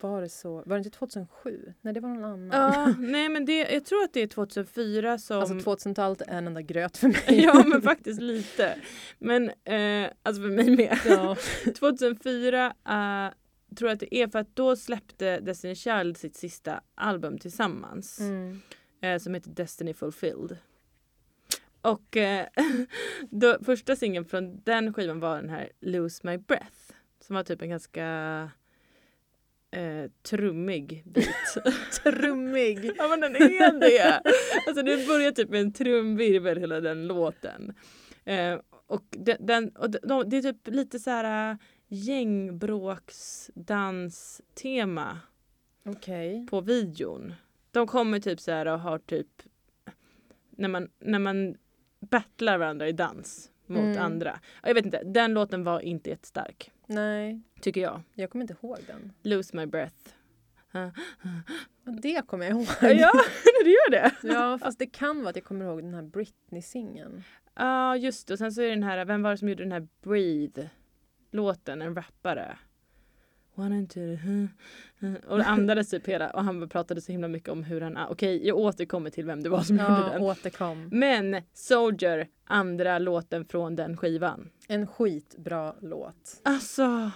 [SPEAKER 1] Var det så? Var det inte 2007? Nej, det var någon annan.
[SPEAKER 2] Ja, nej men det, jag tror att det är 2004 som...
[SPEAKER 1] Alltså 2000-talet är en enda gröt för mig.
[SPEAKER 2] ja men faktiskt lite. Men eh, alltså för mig med.
[SPEAKER 1] Ja.
[SPEAKER 2] 2004 eh, tror att det är för att då släppte Destiny Child sitt sista album tillsammans.
[SPEAKER 1] Mm.
[SPEAKER 2] eh, som heter Destiny Fulfilled. Och eh, då, första singeln från den skivan var den här Lose My Breath. Som var typ en ganska eh, trummig bit.
[SPEAKER 1] Trummig!
[SPEAKER 2] ja men den är det! Alltså det börjar typ med en trumvirvel hela den låten. Eh, och, de, den, och de, de, det är typ lite så här gängbråksdanstema
[SPEAKER 1] Okej.
[SPEAKER 2] på videon. De kommer typ så här och har typ när man, när man battlar varandra i dans mot
[SPEAKER 1] Mm.
[SPEAKER 2] andra. Jag vet inte, den låten var inte jättestark.
[SPEAKER 1] Nej,
[SPEAKER 2] Tycker jag.
[SPEAKER 1] jag kommer inte ihåg den.
[SPEAKER 2] Lose my breath.
[SPEAKER 1] Det kommer jag ihåg.
[SPEAKER 2] ja, du gör det?
[SPEAKER 1] Ja, fast det kan vara att jag kommer ihåg den här Britney-singeln.
[SPEAKER 2] Ja, just det. Och sen så är det den här, vem var det som gjorde den här Breathe-låten? En rappare. One into the, huh, huh. Och andades typ hela, och han pratade så himla mycket om hur han är. Okej, jag återkommer till vem det var som gjorde
[SPEAKER 1] Ja,
[SPEAKER 2] den.
[SPEAKER 1] återkom.
[SPEAKER 2] Men Soldier, andra låten från den skivan.
[SPEAKER 1] En skitbra låt.
[SPEAKER 2] Alltså,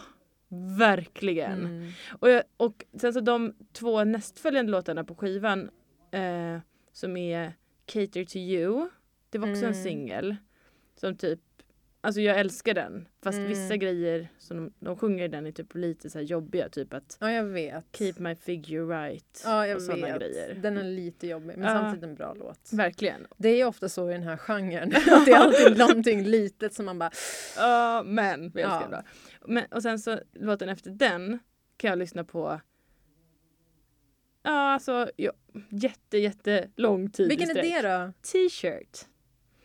[SPEAKER 2] verkligen.
[SPEAKER 1] Mm.
[SPEAKER 2] Och, jag, och sen så de två nästföljande låtarna på skivan eh, som är Cater to you. Det var också en
[SPEAKER 1] Mm.
[SPEAKER 2] singel. Som typ, alltså jag älskar den. Fast
[SPEAKER 1] Mm.
[SPEAKER 2] vissa grejer som de, de sjunger i den är typ lite så här jobbiga. Typ att
[SPEAKER 1] Ja, jag vet.
[SPEAKER 2] keep my figure right.
[SPEAKER 1] Ja, jag
[SPEAKER 2] och såna
[SPEAKER 1] vet.
[SPEAKER 2] grejer.
[SPEAKER 1] Den är lite jobbig, men
[SPEAKER 2] Ja.
[SPEAKER 1] samtidigt en bra låt.
[SPEAKER 2] Verkligen.
[SPEAKER 1] Det är ofta så i den här genren. Att det är alltid någonting litet som man bara...
[SPEAKER 2] Ja, men vi älskar
[SPEAKER 1] Ja.
[SPEAKER 2] det. Men, och sen så låten efter den kan jag lyssna på Ja, alltså ja, jätte, jätte lång tid
[SPEAKER 1] Vilken är det då?
[SPEAKER 2] T-shirt.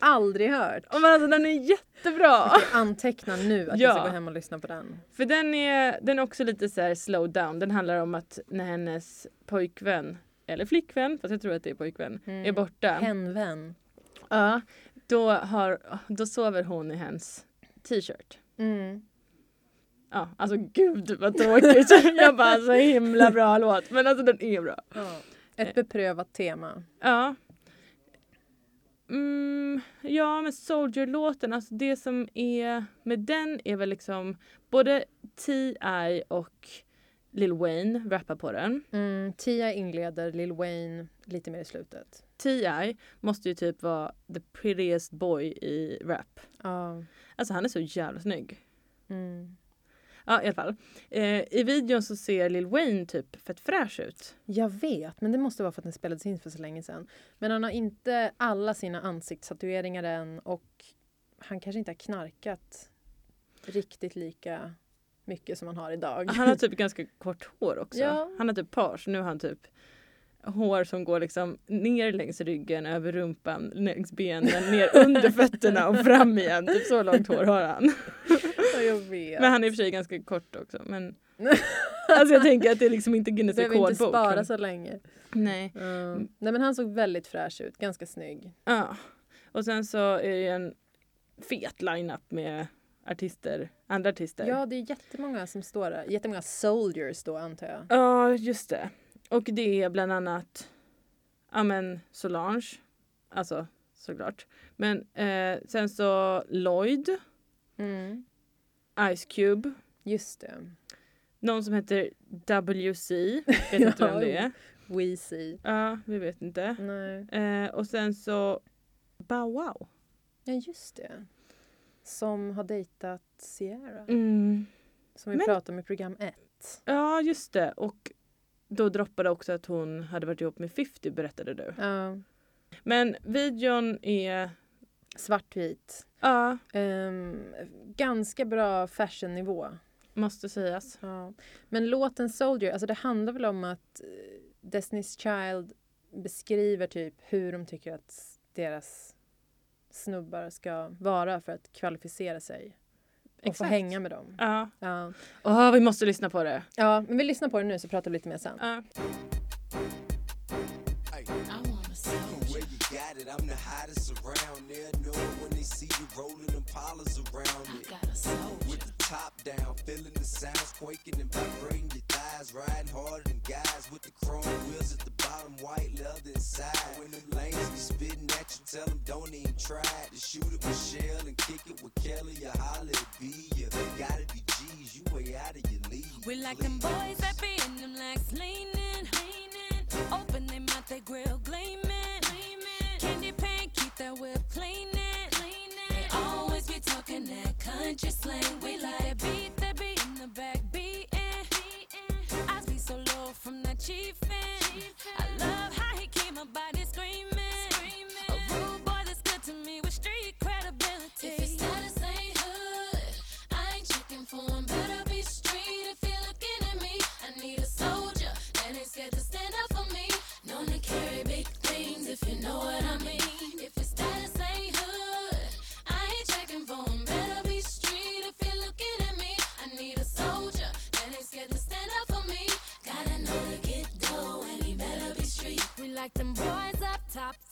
[SPEAKER 1] Aldrig hört.
[SPEAKER 2] Oh, men alltså den är jättebra!
[SPEAKER 1] Okej, anteckna nu att jag ska
[SPEAKER 2] Ja.
[SPEAKER 1] gå hem och lyssna på den.
[SPEAKER 2] För den är, den är också lite så här slow down. Den handlar om att när hennes pojkvän, eller flickvän, fast jag tror att det är pojkvän,
[SPEAKER 1] Mm.
[SPEAKER 2] är borta.
[SPEAKER 1] Henvän.
[SPEAKER 2] Ja, då, har, då sover hon i hennes t-shirt.
[SPEAKER 1] Mm.
[SPEAKER 2] Ja, alltså gud vad tråkigt. jag bara så himla bra låt. Men alltså den är bra.
[SPEAKER 1] Ja. Ett beprövat tema.
[SPEAKER 2] Ja. Mm, ja men Soldier-låten, alltså det som är med den är väl liksom både T.I. och Lil Wayne rappar på den.
[SPEAKER 1] Mm. Tia inleder, Lil Wayne lite mer i slutet.
[SPEAKER 2] T.I. måste ju typ vara the prettiest boy i rap.
[SPEAKER 1] Ja.
[SPEAKER 2] Alltså han är så jävla snygg.
[SPEAKER 1] Mm.
[SPEAKER 2] Ja i alla fall. Eh, I videon så ser Lil Wayne typ fett fräsch ut.
[SPEAKER 1] Jag vet, men det måste vara för att den spelades in för så länge sedan. Men han har inte alla sina ansiktstatueringar än och han kanske inte har knarkat riktigt lika mycket som han har idag.
[SPEAKER 2] Han har typ ganska kort hår också.
[SPEAKER 1] Ja.
[SPEAKER 2] Han har typ page. Nu har han typ hår som går liksom ner längs ryggen, över rumpan, längs benen, ner under fötterna och fram igen. Typ så långt hår har han.
[SPEAKER 1] Ja, jag vet.
[SPEAKER 2] Men han är i och för sig ganska kort också. Men alltså jag tänker att det är liksom inte Guinness
[SPEAKER 1] behöver inte
[SPEAKER 2] rekordbok.
[SPEAKER 1] spara
[SPEAKER 2] men-
[SPEAKER 1] så länge.
[SPEAKER 2] Nej.
[SPEAKER 1] Mm. Nej men han såg väldigt fräsch ut, ganska snygg.
[SPEAKER 2] Ja. Och sen så är det en fet line-up med artister, andra artister.
[SPEAKER 1] Ja, det är jättemånga som står där. Jättemånga soldiers då antar jag.
[SPEAKER 2] Ja, just det. Och det är bland annat ja, men Solange, alltså såklart. Men eh, sen så Lloyd,
[SPEAKER 1] Mm.
[SPEAKER 2] Ice Cube,
[SPEAKER 1] Just det.
[SPEAKER 2] någon som heter WC, vet inte vem det är.
[SPEAKER 1] Weezy.
[SPEAKER 2] Ja, vi vet inte.
[SPEAKER 1] Nej.
[SPEAKER 2] Eh, och sen så Bow Wow.
[SPEAKER 1] Ja, just det. Som har dejtat Sierra.
[SPEAKER 2] Mm.
[SPEAKER 1] Som vi
[SPEAKER 2] Men-
[SPEAKER 1] pratade om i program ett.
[SPEAKER 2] Ja, just det. Och då droppade också att hon hade varit ihop med 50 berättade du.
[SPEAKER 1] Ja.
[SPEAKER 2] Men videon är,
[SPEAKER 1] Svartvit.
[SPEAKER 2] ja,
[SPEAKER 1] Ehm, ganska bra fashionnivå.
[SPEAKER 2] måste sägas.
[SPEAKER 1] Ja. Men låten Soldier, alltså det handlar väl om att eh, Destiny's Child beskriver typ hur de tycker att deras snubbar ska vara för att kvalificera sig och få
[SPEAKER 2] Exakt.
[SPEAKER 1] hänga med dem.
[SPEAKER 2] Ja.
[SPEAKER 1] Ja.
[SPEAKER 2] Åh, vi måste lyssna på det.
[SPEAKER 1] ja, men vi lyssnar på det nu så pratar vi lite mer sen.
[SPEAKER 2] Ja.
[SPEAKER 10] Top down, feeling the sounds quaking and vibrating your thighs, riding harder than guys with the chrome wheels at the bottom, white leather inside. When lanes be spitting at you, tell them don't even try to shoot it with Shell and kick it with Kelly or gotta be G's, you way out of your league.
[SPEAKER 11] We like them boys that be in them legs leaning, leaning. Open them mouth, they grill gleaming, gleaming. Candy paint, keep that whip cleaning, cleaning. They always be talking that country slang. We like that beat, from that chiefin'. I love how he keep my body screaming, screaming. A rude boy that's good to me with street credibility.
[SPEAKER 5] If his status ain't hood, I ain't checking for him. Better be street if you're looking at me. I need a soldier that ain't scared to stand up for me. Known to carry big things if you know what I mean.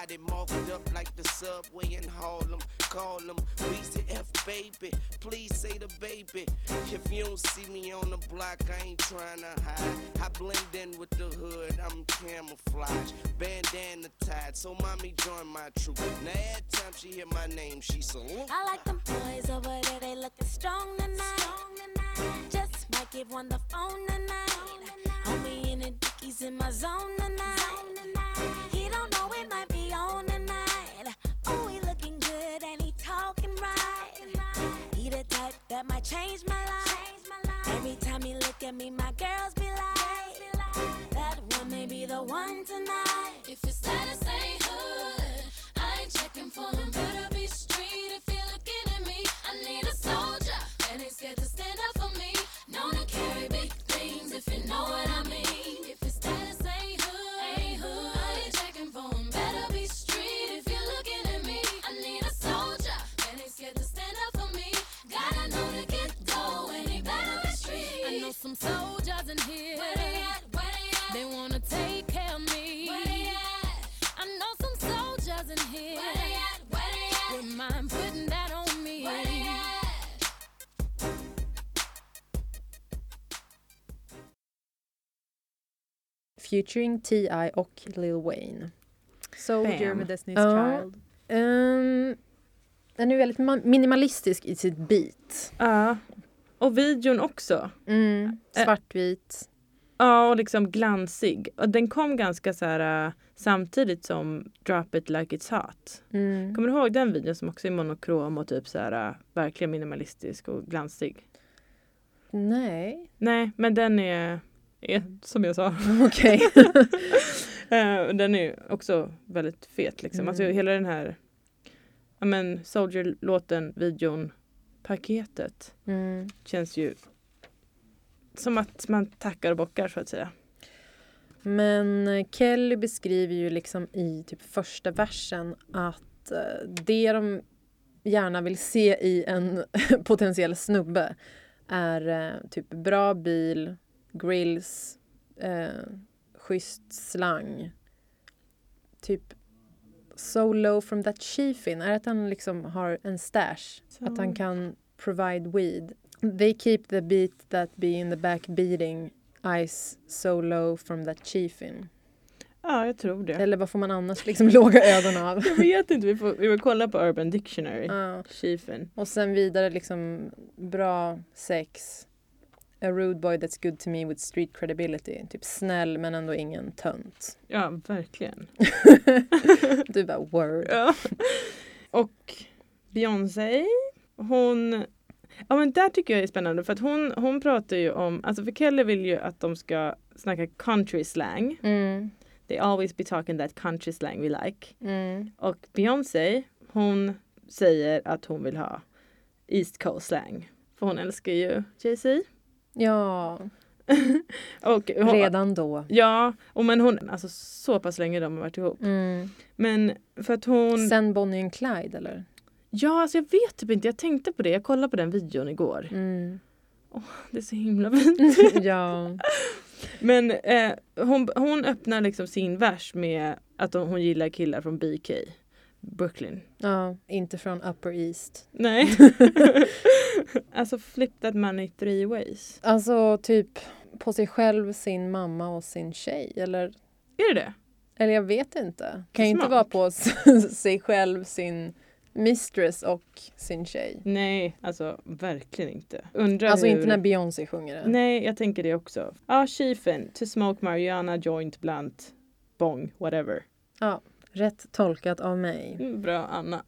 [SPEAKER 12] Body marked up like the subway in Harlem. Call him Weezy F, baby. Please say the baby. If you don't see me on the block, I ain't trying to hide. I blend in with the hood, I'm camouflage. Bandana tied, so mommy join my troop. Now, every time she hear my name, she salute.
[SPEAKER 11] I like them boys over there, they looking strong tonight. Just might give one the phone tonight. Homie in the dickies in my zone tonight. He don't know it might be on tonight. Oh, he looking good and he talking right. He the type that might change my life. Every time he look at me, my girls be like, that one may be the one tonight.
[SPEAKER 5] If his status ain't hood, I ain't checking for him. Better if you know what I mean.
[SPEAKER 1] Featuring T.I. och Lil Wayne. Soldier
[SPEAKER 2] Bam.
[SPEAKER 1] med Destiny's
[SPEAKER 2] Ja.
[SPEAKER 1] Child. Ehm, den är väldigt ma- minimalistisk i sitt beat.
[SPEAKER 2] Ja. Och videon också.
[SPEAKER 1] Mm, svartvit.
[SPEAKER 2] Ja, och liksom glansig. Och den kom ganska så här äh, samtidigt som Drop It Like It's Hot.
[SPEAKER 1] Mm.
[SPEAKER 2] Kommer du ihåg den videon som också är monokrom och typ så här äh, verkligen minimalistisk och glansig?
[SPEAKER 1] Nej.
[SPEAKER 2] Nej, men den är, är som jag sa.
[SPEAKER 1] Okej.
[SPEAKER 2] Eh, den är också väldigt fet liksom. Alltså
[SPEAKER 1] Mm.
[SPEAKER 2] hela den här ja men Soldier-låten, videon, paketet
[SPEAKER 1] Mm.
[SPEAKER 2] känns ju som att man tackar och bockar så att säga.
[SPEAKER 1] Men eh, Kelly beskriver ju liksom i typ första versen att eh, det de gärna vill se i en potentiell snubbe är typ bra bil, grills, eh, schysst slang. Typ so low from that chiefin. Är att han liksom har en stash. Att han kan provide weed. They keep the beat that be in the back beating eyes so low from that chiefin.
[SPEAKER 2] Ja, jag tror det.
[SPEAKER 1] Eller vad får man annars liksom låga ögon av?
[SPEAKER 2] Jag vet inte, vi får, vi får kolla på Urban Dictionary.
[SPEAKER 1] Ja.
[SPEAKER 2] Chiefen.
[SPEAKER 1] Och sen vidare liksom bra sex. A rude boy that's good to me with street credibility. Typ snäll men ändå ingen tönt.
[SPEAKER 2] Ja, verkligen.
[SPEAKER 1] Du bara word.
[SPEAKER 2] Ja. Och Beyoncé, hon... Ja men där tycker jag är spännande för att hon, hon pratar ju om, alltså för Kelly vill ju att de ska snacka country slang.
[SPEAKER 1] Mm.
[SPEAKER 2] They always be talking that country slang we like.
[SPEAKER 1] Mm.
[SPEAKER 2] Och Beyoncé, hon säger att hon vill ha East Coast slang. För hon älskar ju Jay-Z.
[SPEAKER 1] Ja,
[SPEAKER 2] Och
[SPEAKER 1] redan då.
[SPEAKER 2] Ja, och men hon, alltså så pass länge de har varit ihop.
[SPEAKER 1] Mm.
[SPEAKER 2] Men för att hon...
[SPEAKER 1] Sen Bonnie and Clyde eller?
[SPEAKER 2] Ja, alltså jag vet typ inte. Jag tänkte på det. Jag kollade på den videon igår.
[SPEAKER 1] Mm.
[SPEAKER 2] Det är så himla fint.
[SPEAKER 1] ja.
[SPEAKER 2] Men eh, hon, hon öppnar liksom sin vers med att hon, hon gillar killar från BK. Brooklyn.
[SPEAKER 1] ja, inte från Upper East.
[SPEAKER 2] Nej. alltså flip that money three ways.
[SPEAKER 1] Alltså typ på sig själv, sin mamma och sin tjej. Eller,
[SPEAKER 2] Är det det?
[SPEAKER 1] eller jag vet inte. Kan inte vara på sig själv, sin mistress och sin tjej.
[SPEAKER 2] Nej, alltså verkligen inte. Undrar
[SPEAKER 1] Alltså
[SPEAKER 2] hur...
[SPEAKER 1] inte när Beyoncé sjunger det.
[SPEAKER 2] Nej, jag tänker det också. Ja, ah, chiefen. To smoke marijuana, joint, blunt, bong, whatever.
[SPEAKER 1] Ja, rätt tolkat av mig.
[SPEAKER 2] Mm, Bra, Anna.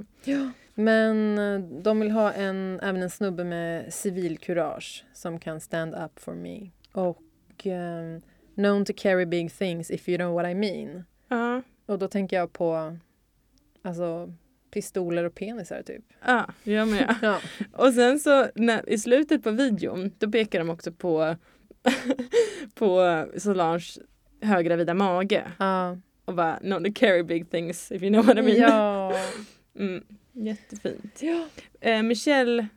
[SPEAKER 1] Men eh, de vill ha en, även en snubbe med civilkurage som kan stand up for me. Och eh, known to carry big things if you know what I mean.
[SPEAKER 2] Ja,
[SPEAKER 1] Och då tänker jag på alltså pistoler och penisar typ.
[SPEAKER 2] ja, jag med.
[SPEAKER 1] Ja.
[SPEAKER 2] Och sen så när, i slutet på videon, då pekar de också på, på Solange höggravida mage.
[SPEAKER 1] Ja.
[SPEAKER 2] Och bara, no to carry big things if you know what I mean.
[SPEAKER 1] ja.
[SPEAKER 2] Mm, jättefint. Eh, Michelle,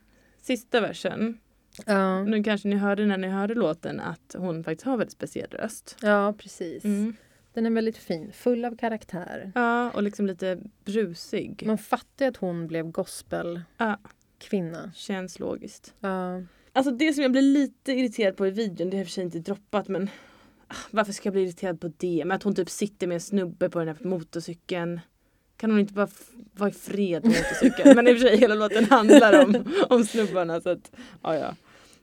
[SPEAKER 2] sista versen.
[SPEAKER 1] Ja.
[SPEAKER 2] Nu kanske ni hörde när ni hörde låten att hon faktiskt har väldigt speciell röst.
[SPEAKER 1] ja, precis.
[SPEAKER 2] Mm.
[SPEAKER 1] Den är väldigt fin, full av karaktär.
[SPEAKER 2] Ja, och liksom lite brusig.
[SPEAKER 1] Man fattar att hon blev gospelkvinna.
[SPEAKER 2] Ja. Känns logiskt.
[SPEAKER 1] Ja.
[SPEAKER 2] Alltså det som jag blir lite irriterad på i videon, det har och för sig inte droppat men varför ska jag bli irriterad på det? Men att hon typ sitter med en snubbe på den här motorcykeln. Kan hon inte bara vara i fred med motorcykeln? men i och för sig hela låten handlar om, om snubbarna så att ja ja.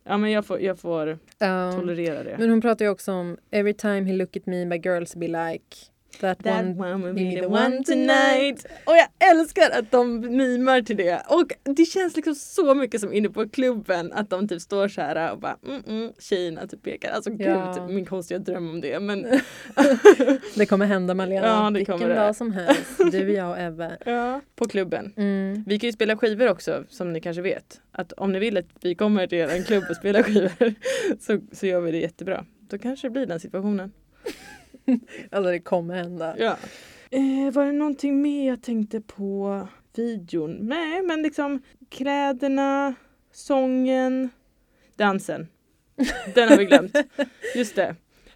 [SPEAKER 2] Ja men jag får, jag får
[SPEAKER 1] Ja.
[SPEAKER 2] tolerera det.
[SPEAKER 1] Men hon pratar ju också om Every time he look at me my girls be like That,
[SPEAKER 2] That
[SPEAKER 1] one,
[SPEAKER 2] one will
[SPEAKER 1] be
[SPEAKER 2] the one tonight. Och jag älskar att de mimar till det. Och det känns liksom så mycket som inne på klubben att de typ står så här och bara mm, mm, tjejerna typ pekar. Alltså
[SPEAKER 1] Ja.
[SPEAKER 2] gud, min konstiga dröm om det. Men
[SPEAKER 1] Det kommer hända Malena.
[SPEAKER 2] Ja, det
[SPEAKER 1] Vilken
[SPEAKER 2] det.
[SPEAKER 1] dag som helst. Du, jag och Ebbe.
[SPEAKER 2] ja, på klubben.
[SPEAKER 1] Mm.
[SPEAKER 2] Vi kan ju spela skivor också som ni kanske vet. Att om ni vill att vi kommer till er klubb och spelar skivor så, så gör vi det jättebra. Då kanske det blir den situationen.
[SPEAKER 1] Alltså det kommer hända.
[SPEAKER 2] Ja. Eh, var det någonting mer jag tänkte på videon? Nej, men liksom kläderna, sången, dansen. Den har vi glömt. Just det.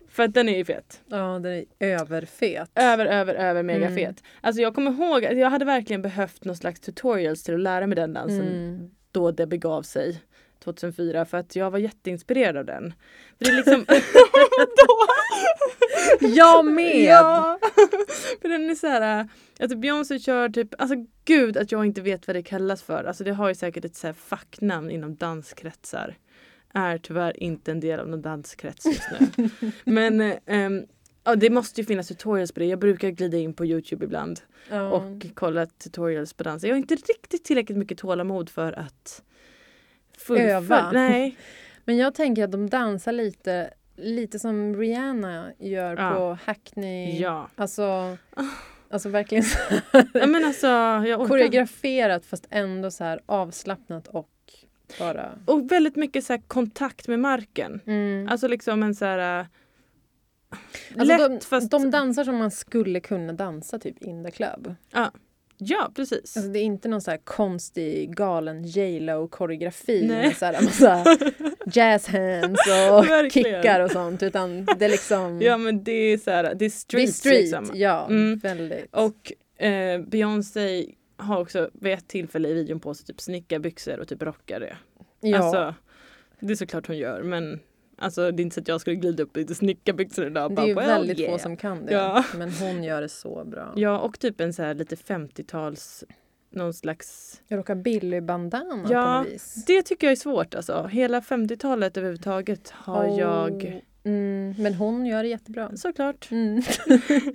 [SPEAKER 2] För att den är ju fet.
[SPEAKER 1] Ja, den är överfet.
[SPEAKER 2] Över, över, över mega
[SPEAKER 1] Mm.
[SPEAKER 2] fet. Alltså jag kommer ihåg att jag hade verkligen behövt någon slags tutorials till att lära mig den dansen
[SPEAKER 1] Mm.
[SPEAKER 2] då det begav sig. 2004 för att jag var jätteinspirerad av den. För det är liksom...
[SPEAKER 1] Jag med!
[SPEAKER 2] Ja! för den är så här, alltså Beyoncé kör typ, alltså gud att jag inte vet vad det kallas för. Alltså det har ju säkert ett så här facknamn inom danskretsar. Är tyvärr inte en del av någon danskrets just nu. Men ehm, ja, det måste ju finnas tutorials på det. Jag brukar glida in på Youtube ibland
[SPEAKER 1] Ja.
[SPEAKER 2] och kolla tutorials på dans. Jag har inte riktigt tillräckligt mycket tålamod för att.
[SPEAKER 1] Öva.
[SPEAKER 2] Nej.
[SPEAKER 1] Men jag tänker att de dansar lite, lite som Rihanna gör
[SPEAKER 2] Ja.
[SPEAKER 1] på Hackney.
[SPEAKER 2] Ja.
[SPEAKER 1] Alltså Alltså verkligen så
[SPEAKER 2] Ja, men alltså, jag
[SPEAKER 1] koreograferat fast ändå så här avslappnat och bara...
[SPEAKER 2] Och väldigt mycket så här kontakt med marken.
[SPEAKER 1] Mm.
[SPEAKER 2] Alltså liksom en så här... äh,
[SPEAKER 1] Alltså
[SPEAKER 2] lätt
[SPEAKER 1] de,
[SPEAKER 2] fast...
[SPEAKER 1] de dansar som man skulle kunna dansa typ in the club.
[SPEAKER 2] Ja, precis.
[SPEAKER 1] Alltså det är inte någon så konstig galen J.Lo koreografi
[SPEAKER 2] Nej.
[SPEAKER 1] med så här massa jazz hands och kickar och sånt utan det är liksom
[SPEAKER 2] Ja men det är så här, det är
[SPEAKER 1] det är
[SPEAKER 2] street,
[SPEAKER 1] street.
[SPEAKER 2] liksom.
[SPEAKER 1] Ja,
[SPEAKER 2] Mm.
[SPEAKER 1] väldigt.
[SPEAKER 2] Och eh, Beyoncé har också vid ett tillfälle i videon på sig typ snickarbyxor och typ rockar det.
[SPEAKER 1] ja.
[SPEAKER 2] Alltså, det är såklart hon gör men alltså, det är inte så att jag skulle glida upp i lite snickarbyxor idag.
[SPEAKER 1] det är ju
[SPEAKER 2] well,
[SPEAKER 1] väldigt
[SPEAKER 2] yeah.
[SPEAKER 1] få som kan det.
[SPEAKER 2] Ja.
[SPEAKER 1] Men hon gör det så bra.
[SPEAKER 2] Ja och typ en så här lite 50-tals någon slags
[SPEAKER 1] Jag råkar Billy-bandana
[SPEAKER 2] Ja,
[SPEAKER 1] på något vis.
[SPEAKER 2] Det tycker jag är svårt alltså. Hela 50-talet överhuvudtaget har
[SPEAKER 1] Oh.
[SPEAKER 2] jag
[SPEAKER 1] Mm, men hon gör det jättebra.
[SPEAKER 2] såklart.
[SPEAKER 1] Mm.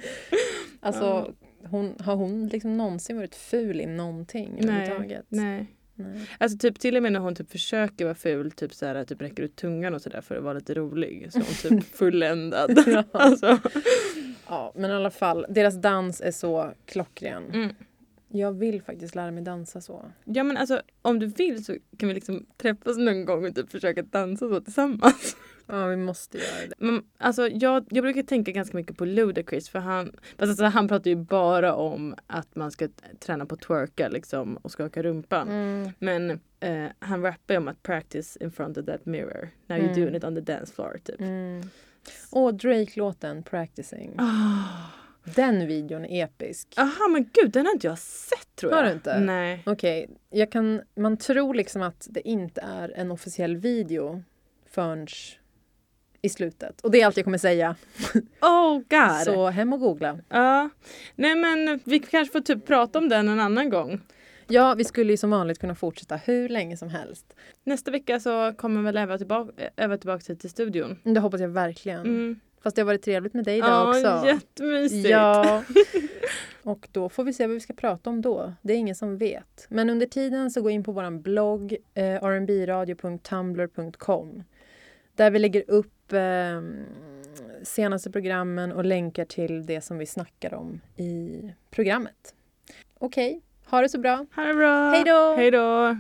[SPEAKER 1] alltså,
[SPEAKER 2] Ja.
[SPEAKER 1] hon, har hon liksom någonsin varit ful i någonting
[SPEAKER 2] Nej,
[SPEAKER 1] överhuvudtaget?
[SPEAKER 2] nej.
[SPEAKER 1] Nej.
[SPEAKER 2] Alltså typ till och med när hon typ försöker vara ful, typ så här, typ räcker ut tungan och sådär för att vara lite rolig. Så hon typ fulländad.
[SPEAKER 1] Ja.
[SPEAKER 2] alltså.
[SPEAKER 1] Ja, men i alla fall, deras dans är så klockren.
[SPEAKER 2] Mm.
[SPEAKER 1] Jag vill faktiskt lära mig dansa så.
[SPEAKER 2] Ja men alltså om du vill så kan vi liksom träffas någon gång och typ försöka dansa så tillsammans.
[SPEAKER 1] Ja, vi måste göra det.
[SPEAKER 2] Men, alltså, jag, jag brukar tänka ganska mycket på Ludacris för han, fast alltså, han pratar ju bara om att man ska träna på att twerka liksom, och skaka rumpan.
[SPEAKER 1] Mm.
[SPEAKER 2] Men eh, han rappar ju om att practice in front of that mirror. Now you're
[SPEAKER 1] Mm.
[SPEAKER 2] doing it on the dance floor typ.
[SPEAKER 1] Mm. Och Drake-låten Practicing.
[SPEAKER 2] Ah.
[SPEAKER 1] Den videon är episk.
[SPEAKER 2] Aha men gud den har inte jag sett tror jag.
[SPEAKER 1] Har du inte?
[SPEAKER 2] Nej.
[SPEAKER 1] Okej, jag kan, man tror liksom att det inte är en officiell video förrän i slutet. Och det är allt jag kommer säga.
[SPEAKER 2] Oh god.
[SPEAKER 1] Så hem och googla.
[SPEAKER 2] Ja. Nej men vi kanske får typ prata om den en annan gång.
[SPEAKER 1] Ja, vi skulle ju som vanligt kunna fortsätta hur länge som helst.
[SPEAKER 2] Nästa vecka så kommer väl Eva tillbaka, Eva tillbaka hit till studion.
[SPEAKER 1] Det hoppas jag verkligen.
[SPEAKER 2] Mm.
[SPEAKER 1] Fast det har varit trevligt med dig idag
[SPEAKER 2] Ja,
[SPEAKER 1] också.
[SPEAKER 2] jättemysigt.
[SPEAKER 1] Ja. Och då får vi se vad vi ska prata om då. Det är ingen som vet. Men under tiden så gå in på vår blogg eh, rnbradio.tumblr.com där vi lägger upp eh, senaste programmen och länkar till det som vi snackar om i programmet. Okej, ha det så bra.
[SPEAKER 2] Ha det bra.
[SPEAKER 1] Hej då!
[SPEAKER 2] Hej då.